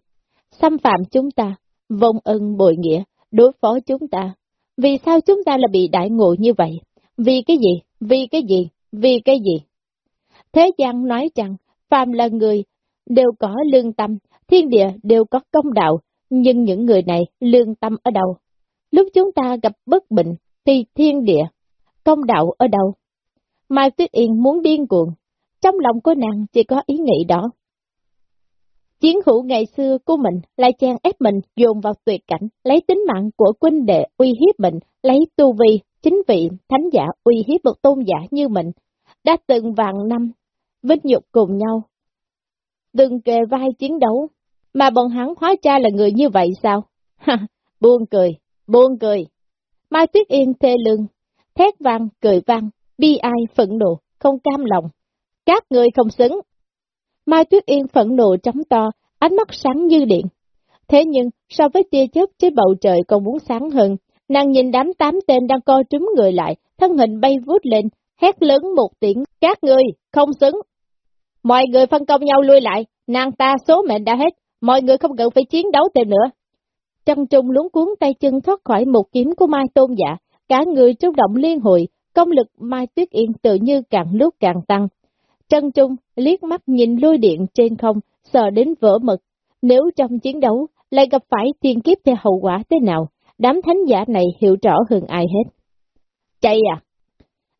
xâm phạm chúng ta, vong ân bội nghĩa, đối phó chúng ta. Vì sao chúng ta là bị đại ngộ như vậy? Vì cái gì? Vì cái gì? Vì cái gì? Thế gian nói rằng, phàm là người, đều có lương tâm, thiên địa đều có công đạo, nhưng những người này lương tâm ở đâu? Lúc chúng ta gặp bất bình, thì thiên địa, công đạo ở đâu? Mai Tuyết Yên muốn điên cuồng, trong lòng của nàng chỉ có ý nghĩ đó. Chiến hữu ngày xưa của mình lại chen ép mình dồn vào tuyệt cảnh, lấy tính mạng của quân đệ uy hiếp mình, lấy tu vi, chính vị, thánh giả uy hiếp một tôn giả như mình, đã từng vàng năm, vinh nhục cùng nhau. Từng kề vai chiến đấu, mà bọn hắn hóa ra là người như vậy sao? [LAUGHS] Ha, buông cười, buông cười. Mai Tuyết Yên thê lương thét vang, cười vang, bi ai, phẫn nộ, không cam lòng. Các người không xứng. Mai Tuyết Yên phẫn nộ trống to, ánh mắt sáng như điện. Thế nhưng, so với tia chớp trên bầu trời còn muốn sáng hơn, nàng nhìn đám tám tên đang co trúm người lại, thân hình bay vút lên, hét lớn một tiếng, các người, không xứng. Mọi người phân công nhau lui lại, nàng ta số mệnh đã hết, mọi người không cần phải chiến đấu thêm nữa. Trăng trung luống cuốn tay chân thoát khỏi một kiếm của Mai Tôn Dạ, cả người trung động liên hồi, công lực Mai Tuyết Yên tự như càng lúc càng tăng. Trân Trung liếc mắt nhìn lôi điện trên không, sợ đến vỡ mực. Nếu trong chiến đấu lại gặp phải tiền kiếp thì hậu quả thế nào, đám thánh giả này hiểu rõ hơn ai hết. Chạy à?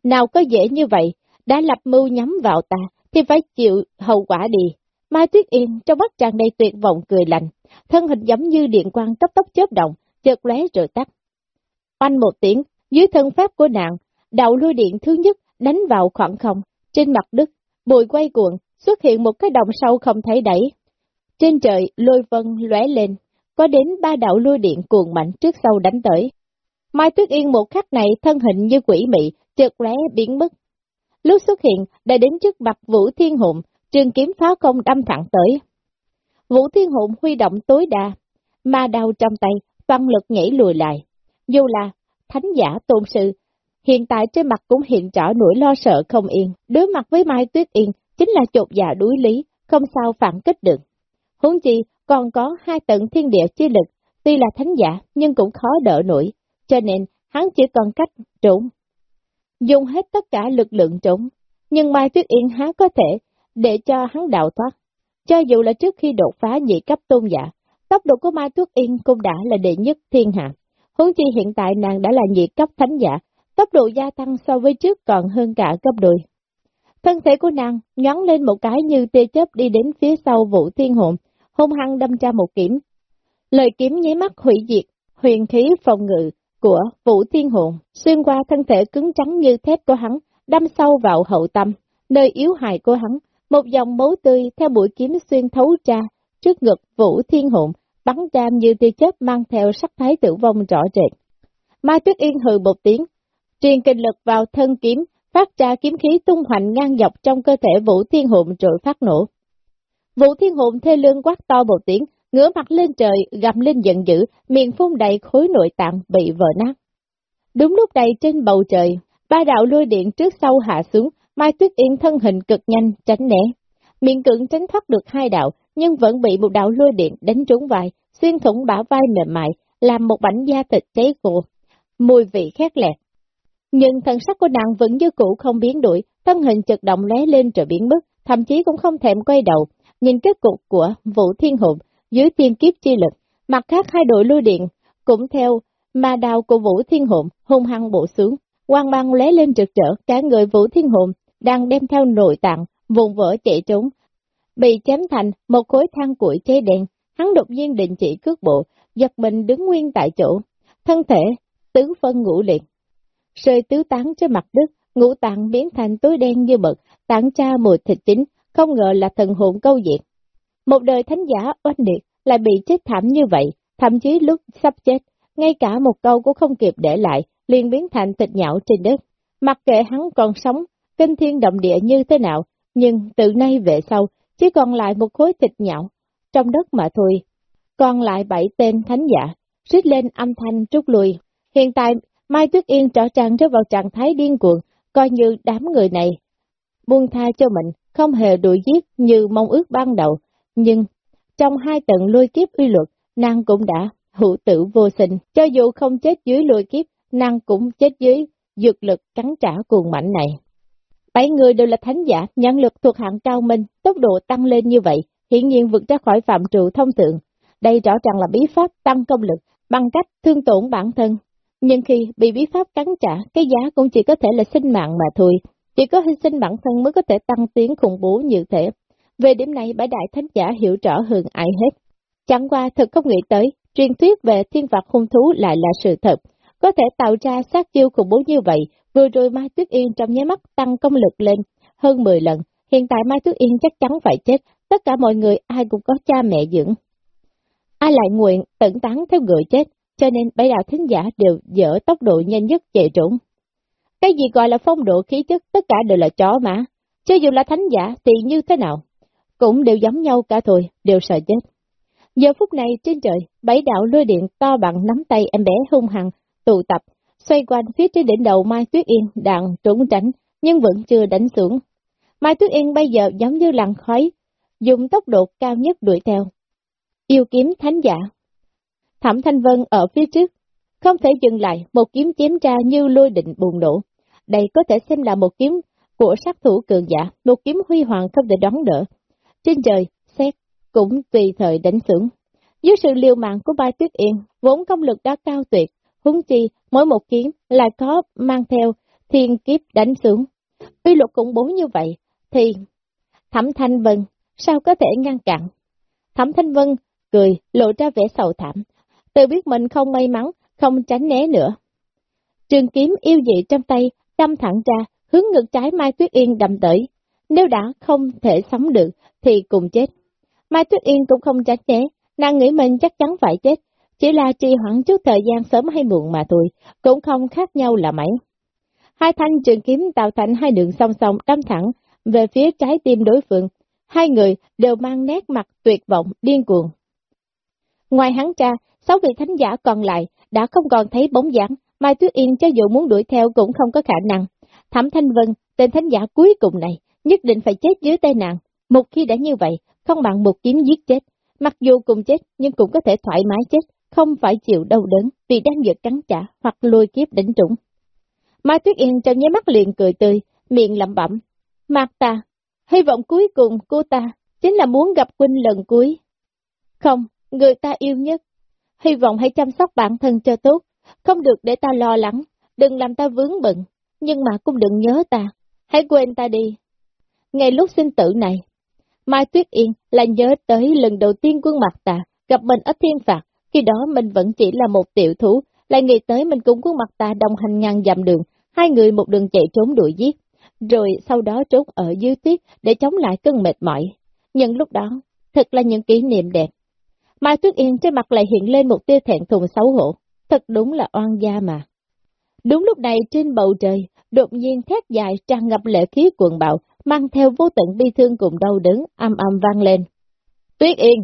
Nào có dễ như vậy, đã lập mưu nhắm vào ta, thì phải chịu hậu quả đi. Mai Tuyết Yên trong mắt tràn đầy tuyệt vọng cười lạnh, thân hình giống như điện quang cấp tốc chớp động, chợt lóe rồi tắt. Oanh một tiếng, dưới thân pháp của nàng, đạo lôi điện thứ nhất đánh vào khoảng không, trên mặt đất, bụi quay cuộn, xuất hiện một cái đồng sâu không thấy đẩy. Trên trời, lôi vân lóe lên, có đến ba đạo lôi điện cuồng mạnh trước sau đánh tới. Mai Tuyết Yên một khắc này thân hình như quỷ mị, chợt lóe biến mất. Lúc xuất hiện, đã đến trước mặt Vũ Thiên Hùng, trường kiếm pháo công đâm thẳng tới. Vũ Thiên Hùng huy động tối đa, ma đao trong tay, văn lực nhảy lùi lại. Dù là thánh giả tôn sư hiện tại trên mặt cũng hiện rõ nỗi lo sợ không yên. Đối mặt với Mai Tuyết Yên chính là chột dạ đuối lý, không sao phản kích được. Huống chi còn có hai tận thiên địa chi lực, tuy là thánh giả nhưng cũng khó đỡ nổi, cho nên hắn chỉ còn cách trốn. Dùng hết tất cả lực lượng trốn, nhưng Mai Tuyết Yên há có thể để cho hắn đạo thoát. Cho dù là trước khi đột phá nhị cấp tôn giả, tốc độ của Mai Tuyết Yên cũng đã là đệ nhất thiên hạ. Huống chi hiện tại nàng đã là nhị cấp thánh giả, tốc độ gia tăng so với trước còn hơn cả gấp đôi. Thân thể của nàng nhón lên một cái như tia chớp đi đến phía sau vũ thiên hồn, hung hăng đâm ra một kiếm. Lời kiếm nháy mắt hủy diệt, huyền khí phòng ngự của vũ thiên hồn, xuyên qua thân thể cứng trắng như thép của hắn, đâm sâu vào hậu tâm, nơi yếu hại của hắn, một dòng máu tươi theo mũi kiếm xuyên thấu ra, trước ngực vũ thiên hồn, bắn ra như tia chớp mang theo sắc thái tử vong rõ rệt. Mai Tuyết Yên hừ một tiếng, truyền kinh lực vào thân kiếm, phát ra kiếm khí tung hoành ngang dọc trong cơ thể Vũ Thiên Hồn rồi phát nổ. Vũ Thiên Hồn thê lương quát to một tiếng, ngửa mặt lên trời, gầm lên giận dữ, miệng phun đầy khối nội tạng bị vỡ nát. Đúng lúc này trên bầu trời, ba đạo lôi điện trước sau hạ xuống, Mai Tuyết Yên thân hình cực nhanh, tránh né. Miệng cưỡng tránh thoát được hai đạo, nhưng vẫn bị một đạo lôi điện đánh trúng vai, xuyên thủng bả vai mềm mại, làm một bảnh da thịt cháy cổ, mùi vị khét lẹt. Nhưng thần sắc của nàng vẫn như cũ không biến đổi, thân hình chật động lé lên rồi biến mất, thậm chí cũng không thèm quay đầu, nhìn kết cục của Vũ Thiên Hùng dưới tiên kiếp chi lực, mặt khác hai đội lưu điện, cũng theo ma đào của Vũ Thiên Hùng hung hăng bổ xuống, quang mang lé lên trực trở, cả người Vũ Thiên Hùng đang đem theo nội tạng, vùng vỡ chạy trốn, bị chém thành một khối than củi cháy đen, hắn đột nhiên định chỉ cước bộ, giật mình đứng nguyên tại chỗ, thân thể tứ phân ngũ liệt, rơi tứ tán trên mặt đất, ngũ tạng biến thành túi đen như mực, tản tra mùi thịt chính, không ngờ là thần hồn câu diệt. Một đời thánh giả oanh liệt lại bị chết thảm như vậy, thậm chí lúc sắp chết, ngay cả một câu cũng không kịp để lại, liền biến thành thịt nhão trên đất. Mặc kệ hắn còn sống, kinh thiên động địa như thế nào, nhưng từ nay về sau, chỉ còn lại một khối thịt nhão trong đất mà thôi. Còn lại bảy tên thánh giả, rít lên âm thanh trút lui. Hiện tại, Mai Tuyết Yên trở tràn rơi vào trạng thái điên cuồng, coi như đám người này. Buông tha cho mình, không hề đuổi giết như mong ước ban đầu, nhưng trong hai tầng lôi kiếp uy luật, nàng cũng đã hữu tử vô sinh. Cho dù không chết dưới lôi kiếp, nàng cũng chết dưới dược lực cắn trả cuồng mạnh này. Bảy người đều là thánh giả, nhãn lực thuộc hạng cao minh, tốc độ tăng lên như vậy, hiển nhiên vượt ra khỏi phạm trụ thông thường. Đây rõ ràng là bí pháp tăng công lực, bằng cách thương tổn bản thân. Nhưng khi bị bí pháp cắn trả, cái giá cũng chỉ có thể là sinh mạng mà thôi. Chỉ có hy sinh bản thân mới có thể tăng tiến khủng bố như thế. Về điểm này, bãi đại thánh giả hiểu rõ hơn ai hết. Chẳng qua thật không nghĩ tới, truyền thuyết về thiên vật hung thú lại là sự thật. Có thể tạo ra sát chiêu khủng bố như vậy, vừa rồi Mai Tuyết Yên trong nháy mắt tăng công lực lên hơn 10 lần. Hiện tại Mai Tuyết Yên chắc chắn phải chết, tất cả mọi người ai cũng có cha mẹ dưỡng. Ai lại nguyện tận tán theo người chết, cho nên bảy đạo thính giả đều dở tốc độ nhanh nhất chạy trốn. Cái gì gọi là phong độ khí chất tất cả đều là chó mà, cho dù là thánh giả thì như thế nào, cũng đều giống nhau cả thôi, đều sợ chết. Giờ phút này trên trời, bảy đạo lôi điện to bằng nắm tay em bé hung hăng, tụ tập, xoay quanh phía trên đỉnh đầu Mai Tuyết Yên đang trốn tránh, nhưng vẫn chưa đánh xuống. Mai Tuyết Yên bây giờ giống như lặng khói, dùng tốc độ cao nhất đuổi theo. Yêu kiếm thánh giả. Thẩm Thanh Vân ở phía trước, không thể dừng lại, một kiếm chém ra như lôi định bùng nổ. Đây có thể xem là một kiếm của sát thủ cường giả, một kiếm huy hoàng không thể đón đỡ. Trên trời, xét cũng tùy thời đánh xuống. Dưới sự liều mạng của Bai Tuyết Yên, vốn công lực đã cao tuyệt, húng chi mỗi một kiếm lại có mang theo thiên kiếp đánh xuống. Uy luật cũng bố như vậy, thì Thẩm Thanh Vân sao có thể ngăn cản? Thẩm Thanh Vân cười, lộ ra vẻ sầu thảm, tự biết mình không may mắn, không tránh né nữa. Trường kiếm yêu dị trong tay, đâm thẳng ra, hướng ngực trái Mai Tuyết Yên đầm tới. Nếu đã không thể sống được, thì cùng chết. Mai Tuyết Yên cũng không tránh né, nàng nghĩ mình chắc chắn phải chết, chỉ là trì hoãn chút thời gian sớm hay muộn mà thôi, cũng không khác nhau là mấy. Hai thanh trường kiếm tạo thành hai đường song song đâm thẳng về phía trái tim đối phương. Hai người đều mang nét mặt tuyệt vọng, điên cuồng. Ngoài hắn ra, sáu vị thánh giả còn lại đã không còn thấy bóng dáng, Mai Tuyết Yên cho dù muốn đuổi theo cũng không có khả năng. Thẩm Thanh Vân, tên thánh giả cuối cùng này, nhất định phải chết dưới tay nàng. Một khi đã như vậy, không bằng một kiếm giết chết. Mặc dù cùng chết, nhưng cũng có thể thoải mái chết, không phải chịu đau đớn vì đang giật cắn trả hoặc lôi kiếp đỉnh trũng. Mai Tuyết Yên trong nháy mắt liền cười tươi, miệng lẩm bẩm. Mạc ta, hy vọng cuối cùng cô ta chính là muốn gặp huynh lần cuối. Không, người ta yêu nhất. Hy vọng hãy chăm sóc bản thân cho tốt, không được để ta lo lắng, đừng làm ta vướng bận, nhưng mà cũng đừng nhớ ta, hãy quên ta đi. Ngay lúc sinh tử này, Mai Tuyết Yên là nhớ tới lần đầu tiên quân mặt ta gặp mình ở thiên phạt, khi đó mình vẫn chỉ là một tiểu thú, lại nghĩ tới mình cùng quân mặt ta đồng hành ngàn dặm đường, hai người một đường chạy trốn đuổi giết, rồi sau đó trốn ở dưới tuyết để chống lại cơn mệt mỏi. Nhưng lúc đó, thật là những kỷ niệm đẹp. Mai Tuyết Yên trên mặt lại hiện lên một tia thẹn thùng xấu hổ, thật đúng là oan gia mà. Đúng lúc này trên bầu trời, đột nhiên thét dài tràn ngập lệ khí cuồng bạo, mang theo vô tận bi thương cùng đau đớn, âm âm vang lên. Tuyết Yên!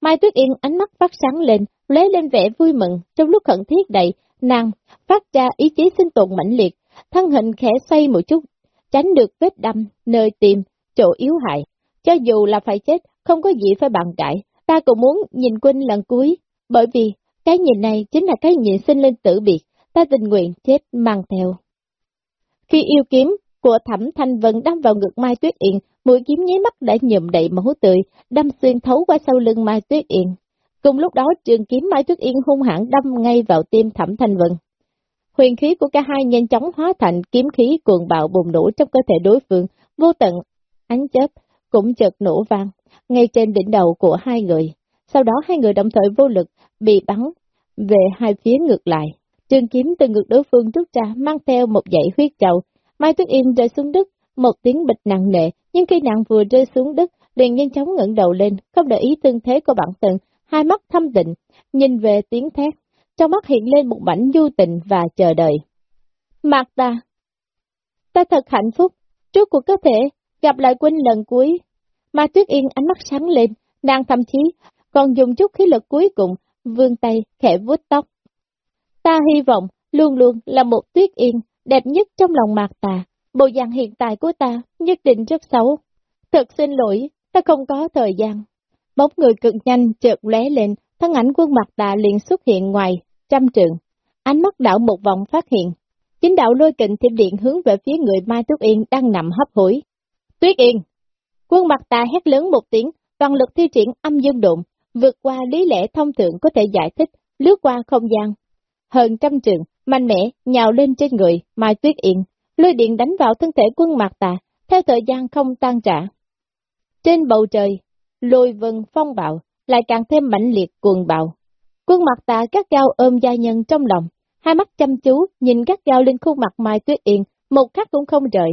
Mai Tuyết Yên ánh mắt phát sáng lên, lấy lên vẻ vui mừng, trong lúc khẩn thiết đầy, nàng phát ra ý chí sinh tồn mãnh liệt, thân hình khẽ xoay một chút, tránh được vết đâm, nơi tim, chỗ yếu hại. Cho dù là phải chết, không có gì phải bàn cãi, ta cũng muốn nhìn Quynh lần cuối, bởi vì cái nhìn này chính là cái nhìn sinh linh tử biệt, ta tình nguyện chết mang theo. Khi yêu kiếm của thẩm thanh vân đâm vào ngực Mai Tuyết Yên, mũi kiếm nháy mắt đã nhụm đầy máu tươi, đâm xuyên thấu qua sau lưng Mai Tuyết Yên. Cùng lúc đó trường kiếm Mai Tuyết Yên hung hãn đâm ngay vào tim thẩm thanh vân. Huyền khí của cả hai nhanh chóng hóa thành kiếm khí cuồng bạo bùng nổ trong cơ thể đối phương, vô tận, ánh chớp cũng chợt nổ vang, ngay trên đỉnh đầu của hai người. Sau đó hai người đồng thời vô lực, bị bắn về hai phía ngược lại. Trường kiếm từ ngực đối phương rút ra mang theo một dãy huyết trầu. Mai Tuyết Yên rơi xuống đất, một tiếng bịch nặng nề, nhưng khi nàng vừa rơi xuống đất, liền nhanh chóng ngẩng đầu lên, không để ý tương thế của bản thân, hai mắt thâm định, nhìn về tiếng thét, trong mắt hiện lên một mảnh du tình và chờ đợi. Mạc ta, ta thật hạnh phúc, trước cuộc có thể gặp lại Quynh lần cuối. Mà Tuyết Yên ánh mắt sáng lên, nàng thậm chí còn dùng chút khí lực cuối cùng, vươn tay khẽ vuốt tóc. Ta hy vọng luôn luôn là một Tuyết Yên đẹp nhất trong lòng Mạc ta, bộ dạng hiện tại của ta nhất định rất xấu. Thật xin lỗi, ta không có thời gian. Bóng người cực nhanh chợt lóe lên, thân ảnh quân mặt tà liền xuất hiện ngoài, trăm trường. Ánh mắt đảo một vòng phát hiện. Chính đạo lôi kình thêm điện hướng về phía người Mai Tuyết Yên đang nằm hấp hối. Tuyết Yên! Quân mặt tà hét lớn một tiếng, toàn lực thi triển âm dương đụng, vượt qua lý lẽ thông thường có thể giải thích, lướt qua không gian. hơn trăm trường, mạnh mẽ, nhào lên trên người, Mai Tuyết Yên, lôi điện đánh vào thân thể quân mạc tà, theo thời gian không tan trả. Trên bầu trời, lôi vân phong bạo, lại càng thêm mãnh liệt cuồng bạo. Quân mặt tà các gao ôm gia nhân trong lòng, hai mắt chăm chú nhìn các gao lên khuôn mặt Mai Tuyết Yên, một khắc cũng không rời.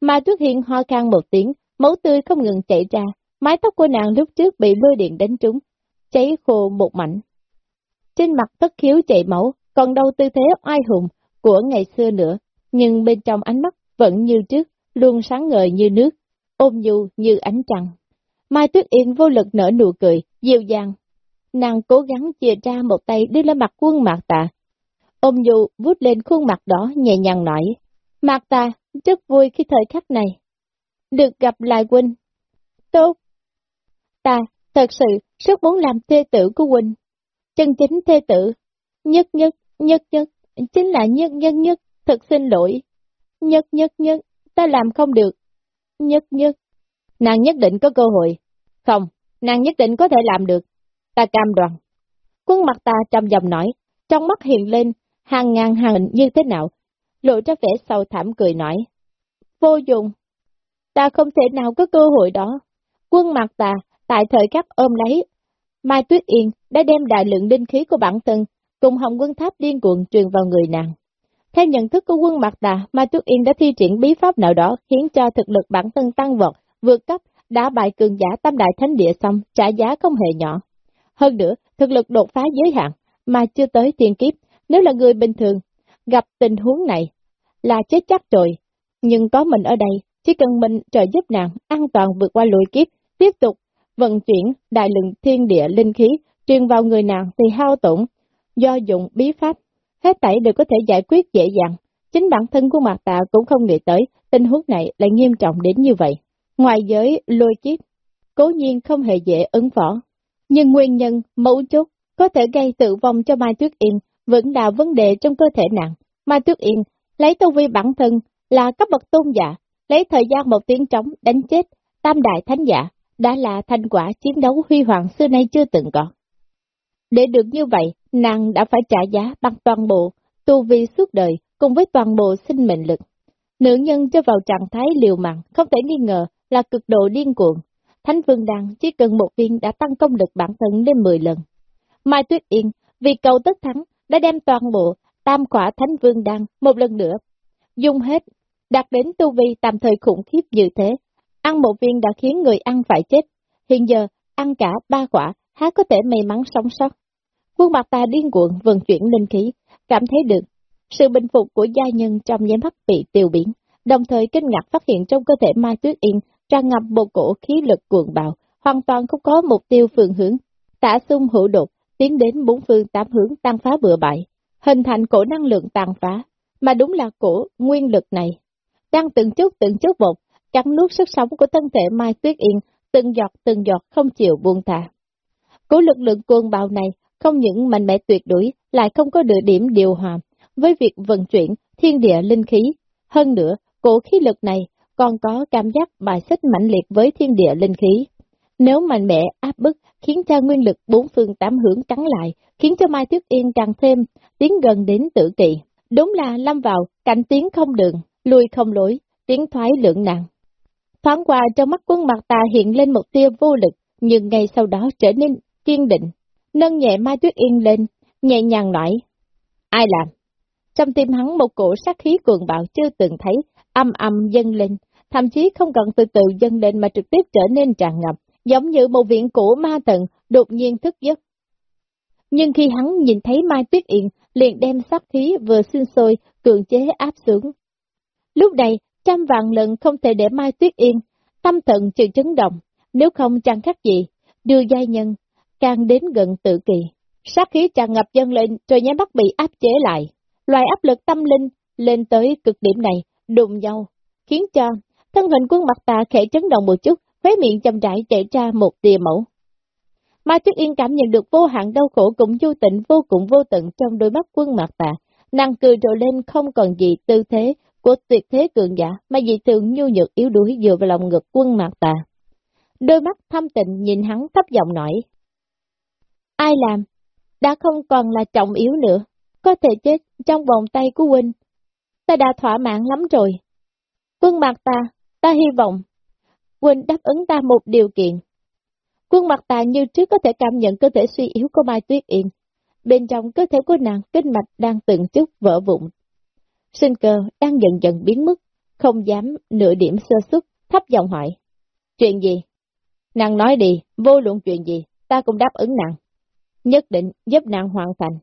Mai Tuyết Hiên ho khan một tiếng, máu tươi không ngừng chảy ra, mái tóc của nàng lúc trước bị lôi điện đánh trúng, cháy khô một mảnh. Trên mặt tất khiếu chảy máu, còn đâu tư thế oai hùng của ngày xưa nữa, nhưng bên trong ánh mắt vẫn như trước, luôn sáng ngời như nước, ôm nhu như ánh trăng. Mai Tuyết Yên vô lực nở nụ cười, dịu dàng. Nàng cố gắng chia ra một tay đưa lên mặt quân mạc tạ. Ôm nhu vút lên khuôn mặt đó nhẹ nhàng nói. Mạc ta rất vui khi thời khắc này. Được gặp lại huynh. Tốt. Ta, thật sự, rất muốn làm thê tử của huynh. Chân chính thê tử. Nhất nhất, nhất nhất, chính là nhất nhất nhất, thật xin lỗi. Nhất nhất nhất, ta làm không được. Nhất nhất, nàng nhất định có cơ hội. Không, nàng nhất định có thể làm được. Ta cam đoan. Quân mặt ta trầm giọng nói, trong mắt hiện lên hàng ngàn hàng như thế nào, lộ ra vẻ sâu thảm cười nói. Vô dụng, ta không thể nào có cơ hội đó. Quân mặt ta, tại thời khắc ôm lấy, Mai Tuyết Yên đã đem đại lượng linh khí của bản thân cùng hồng quân tháp điên cuồng truyền vào người nàng. Theo nhận thức của quân mặt Tà, Mai Tuyết Yên đã thi triển bí pháp nào đó khiến cho thực lực bản thân tăng vọt, vượt cấp, đã bại cường giả tam đại thánh địa xong, trả giá không hề nhỏ. Hơn nữa, thực lực đột phá giới hạn, mà chưa tới tiền kiếp, nếu là người bình thường, gặp tình huống này, là chết chắc rồi. Nhưng có mình ở đây, chỉ cần mình trợ giúp nàng an toàn vượt qua lùi kiếp, tiếp tục vận chuyển đại lượng thiên địa linh khí truyền vào người nàng thì hao tổn, do dụng bí pháp hết tẩy đều có thể giải quyết dễ dàng. Chính bản thân của Mạc Tạ cũng không nghĩ tới tình huống này lại nghiêm trọng đến như vậy. Ngoài giới lôi kiếp, cố nhiên không hề dễ ứng phó. Nhưng nguyên nhân, mấu chốt, có thể gây tử vong cho Mai Tuyết Yên vẫn là vấn đề trong cơ thể nàng. Mai Tuyết Yên lấy tu vi bản thân là cấp bậc tôn giả, lấy thời gian một tiếng trống đánh chết tam đại thánh giả, đã là thành quả chiến đấu huy hoàng xưa nay chưa từng có. Để được như vậy, nàng đã phải trả giá bằng toàn bộ, tu vi suốt đời, cùng với toàn bộ sinh mệnh lực. Nữ nhân cho vào trạng thái liều mạng, không thể nghi ngờ là cực độ điên cuồng. Thánh Vương Đăng chỉ cần một viên đã tăng công lực bản thân lên 10 lần. Mai Tuyết Yên, vì cầu tất thắng, đã đem toàn bộ tam quả Thánh Vương Đăng một lần nữa, dùng hết, đạt đến tu vi tạm thời khủng khiếp như thế. Ăn một viên đã khiến người ăn phải chết, hiện giờ ăn cả ba quả, há có thể may mắn sống sót. Khuôn mặt ta điên cuộn vận chuyển linh khí, cảm thấy được sự bình phục của gia nhân trong nháy mắt bị tiêu biến, đồng thời kinh ngạc phát hiện trong cơ thể Mai Tuyết Yên tràn ngập một cổ khí lực cuồng bạo, hoàn toàn không có mục tiêu phương hướng, tả xung hữu đột, tiến đến bốn phương tám hướng tan phá bừa bại, hình thành cổ năng lượng tàn phá, mà đúng là cổ nguyên lực này, đang từng chút từng chút một, cắn nuốt sức sống của thân thể Mai Tuyết Yên, từng giọt từng giọt không chịu buông thả. Cổ lực lượng cuồng bạo này không những mạnh mẽ tuyệt đối, lại không có địa điểm điều hòa với việc vận chuyển thiên địa linh khí. Hơn nữa, cổ khí lực này còn có cảm giác bài xích mạnh liệt với thiên địa linh khí. Nếu mạnh mẽ áp bức khiến cho nguyên lực bốn phương tám hướng cắn lại, khiến cho Mai Tuyết Yên càng thêm tiến gần đến tự kỵ. Đúng là lâm vào cảnh tiến không đường, lui không lối, tiến thoái lượng nặng. Thoáng qua trong mắt quân mặt ta hiện lên một tia vô lực, nhưng ngay sau đó trở nên kiên định, nâng nhẹ Mai Tuyết Yên lên, nhẹ nhàng nói, ai làm? Trong tim hắn một cổ sát khí cuồng bạo chưa từng thấy, âm âm dâng lên, thậm chí không cần từ từ dâng lên mà trực tiếp trở nên tràn ngập, giống như một viện cổ ma tận đột nhiên thức giấc. Nhưng khi hắn nhìn thấy Mai Tuyết Yên, liền đem sát khí vừa sinh sôi, cường chế áp xuống. Lúc này, trăm vạn lần không thể để Mai Tuyết Yên, tâm thận chịu chấn động, nếu không chẳng khác gì, đưa giai nhân càng đến gần tự kỳ. Sát khí tràn ngập dân lên rồi nháy mắt bị áp chế lại. Loài áp lực tâm linh lên tới cực điểm này, đụng nhau, khiến cho thân hình quân mặt tà khẽ chấn động một chút, khóe miệng chậm rãi chạy ra một tia mẫu. Mai Tuyết Yên cảm nhận được vô hạn đau khổ cũng vô tịnh vô cùng vô tận trong đôi mắt quân mặt tà, nàng cười rộ lên không còn gì tư thế của tuyệt thế cường giả, mà dị thường nhu nhược yếu đuối dựa vào lòng ngực quân mặt tà. Đôi mắt thâm tình nhìn hắn thấp giọng nói, Ai làm? Đã không còn là trọng yếu nữa. có thể chết trong vòng tay của huynh. Ta đã thỏa mãn lắm rồi. Quân mặt ta, ta hy vọng, quên đáp ứng ta một điều kiện. Quân mặt ta như trước có thể cảm nhận cơ thể suy yếu của Mai Tuyết Yên. Bên trong cơ thể của nàng, kinh mạch đang từng chút vỡ vụn. Sinh cơ đang dần dần biến mất, không dám nửa điểm sơ xuất, thấp giọng hỏi. Chuyện gì? Nàng nói đi, vô luận chuyện gì, ta cũng đáp ứng nàng. Nhất định giúp nàng hoàn thành.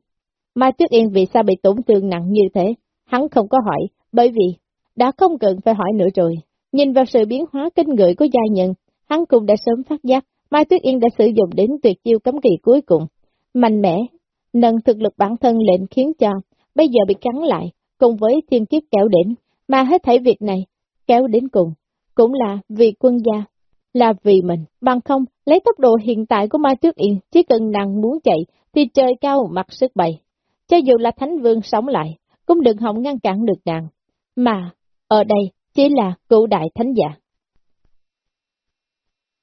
Mai Tuyết Yên vì sao bị tổn thương nặng như thế? Hắn không có hỏi, bởi vì đã không cần phải hỏi nữa rồi. Nhìn vào sự biến hóa kinh người của gia nhân, hắn cũng đã sớm phát giác, Mai Tuyết Yên đã sử dụng đến tuyệt chiêu cấm kỳ cuối cùng. Mạnh mẽ, nâng thực lực bản thân lên khiến cho bây giờ bị cắn lại, cùng với thiên kiếp kéo đến, mà hết thảy việc này, kéo đến cùng, cũng là vì quân gia, là vì mình, bằng không, lấy tốc độ hiện tại của Mai Tuyết Yên, chỉ cần nàng muốn chạy, thì trời cao mặt sức bày. Cho dù là Thánh Vương sống lại, cũng đừng hỏng ngăn cản được nàng. Mà, ở đây, chỉ là cựu đại thánh giả.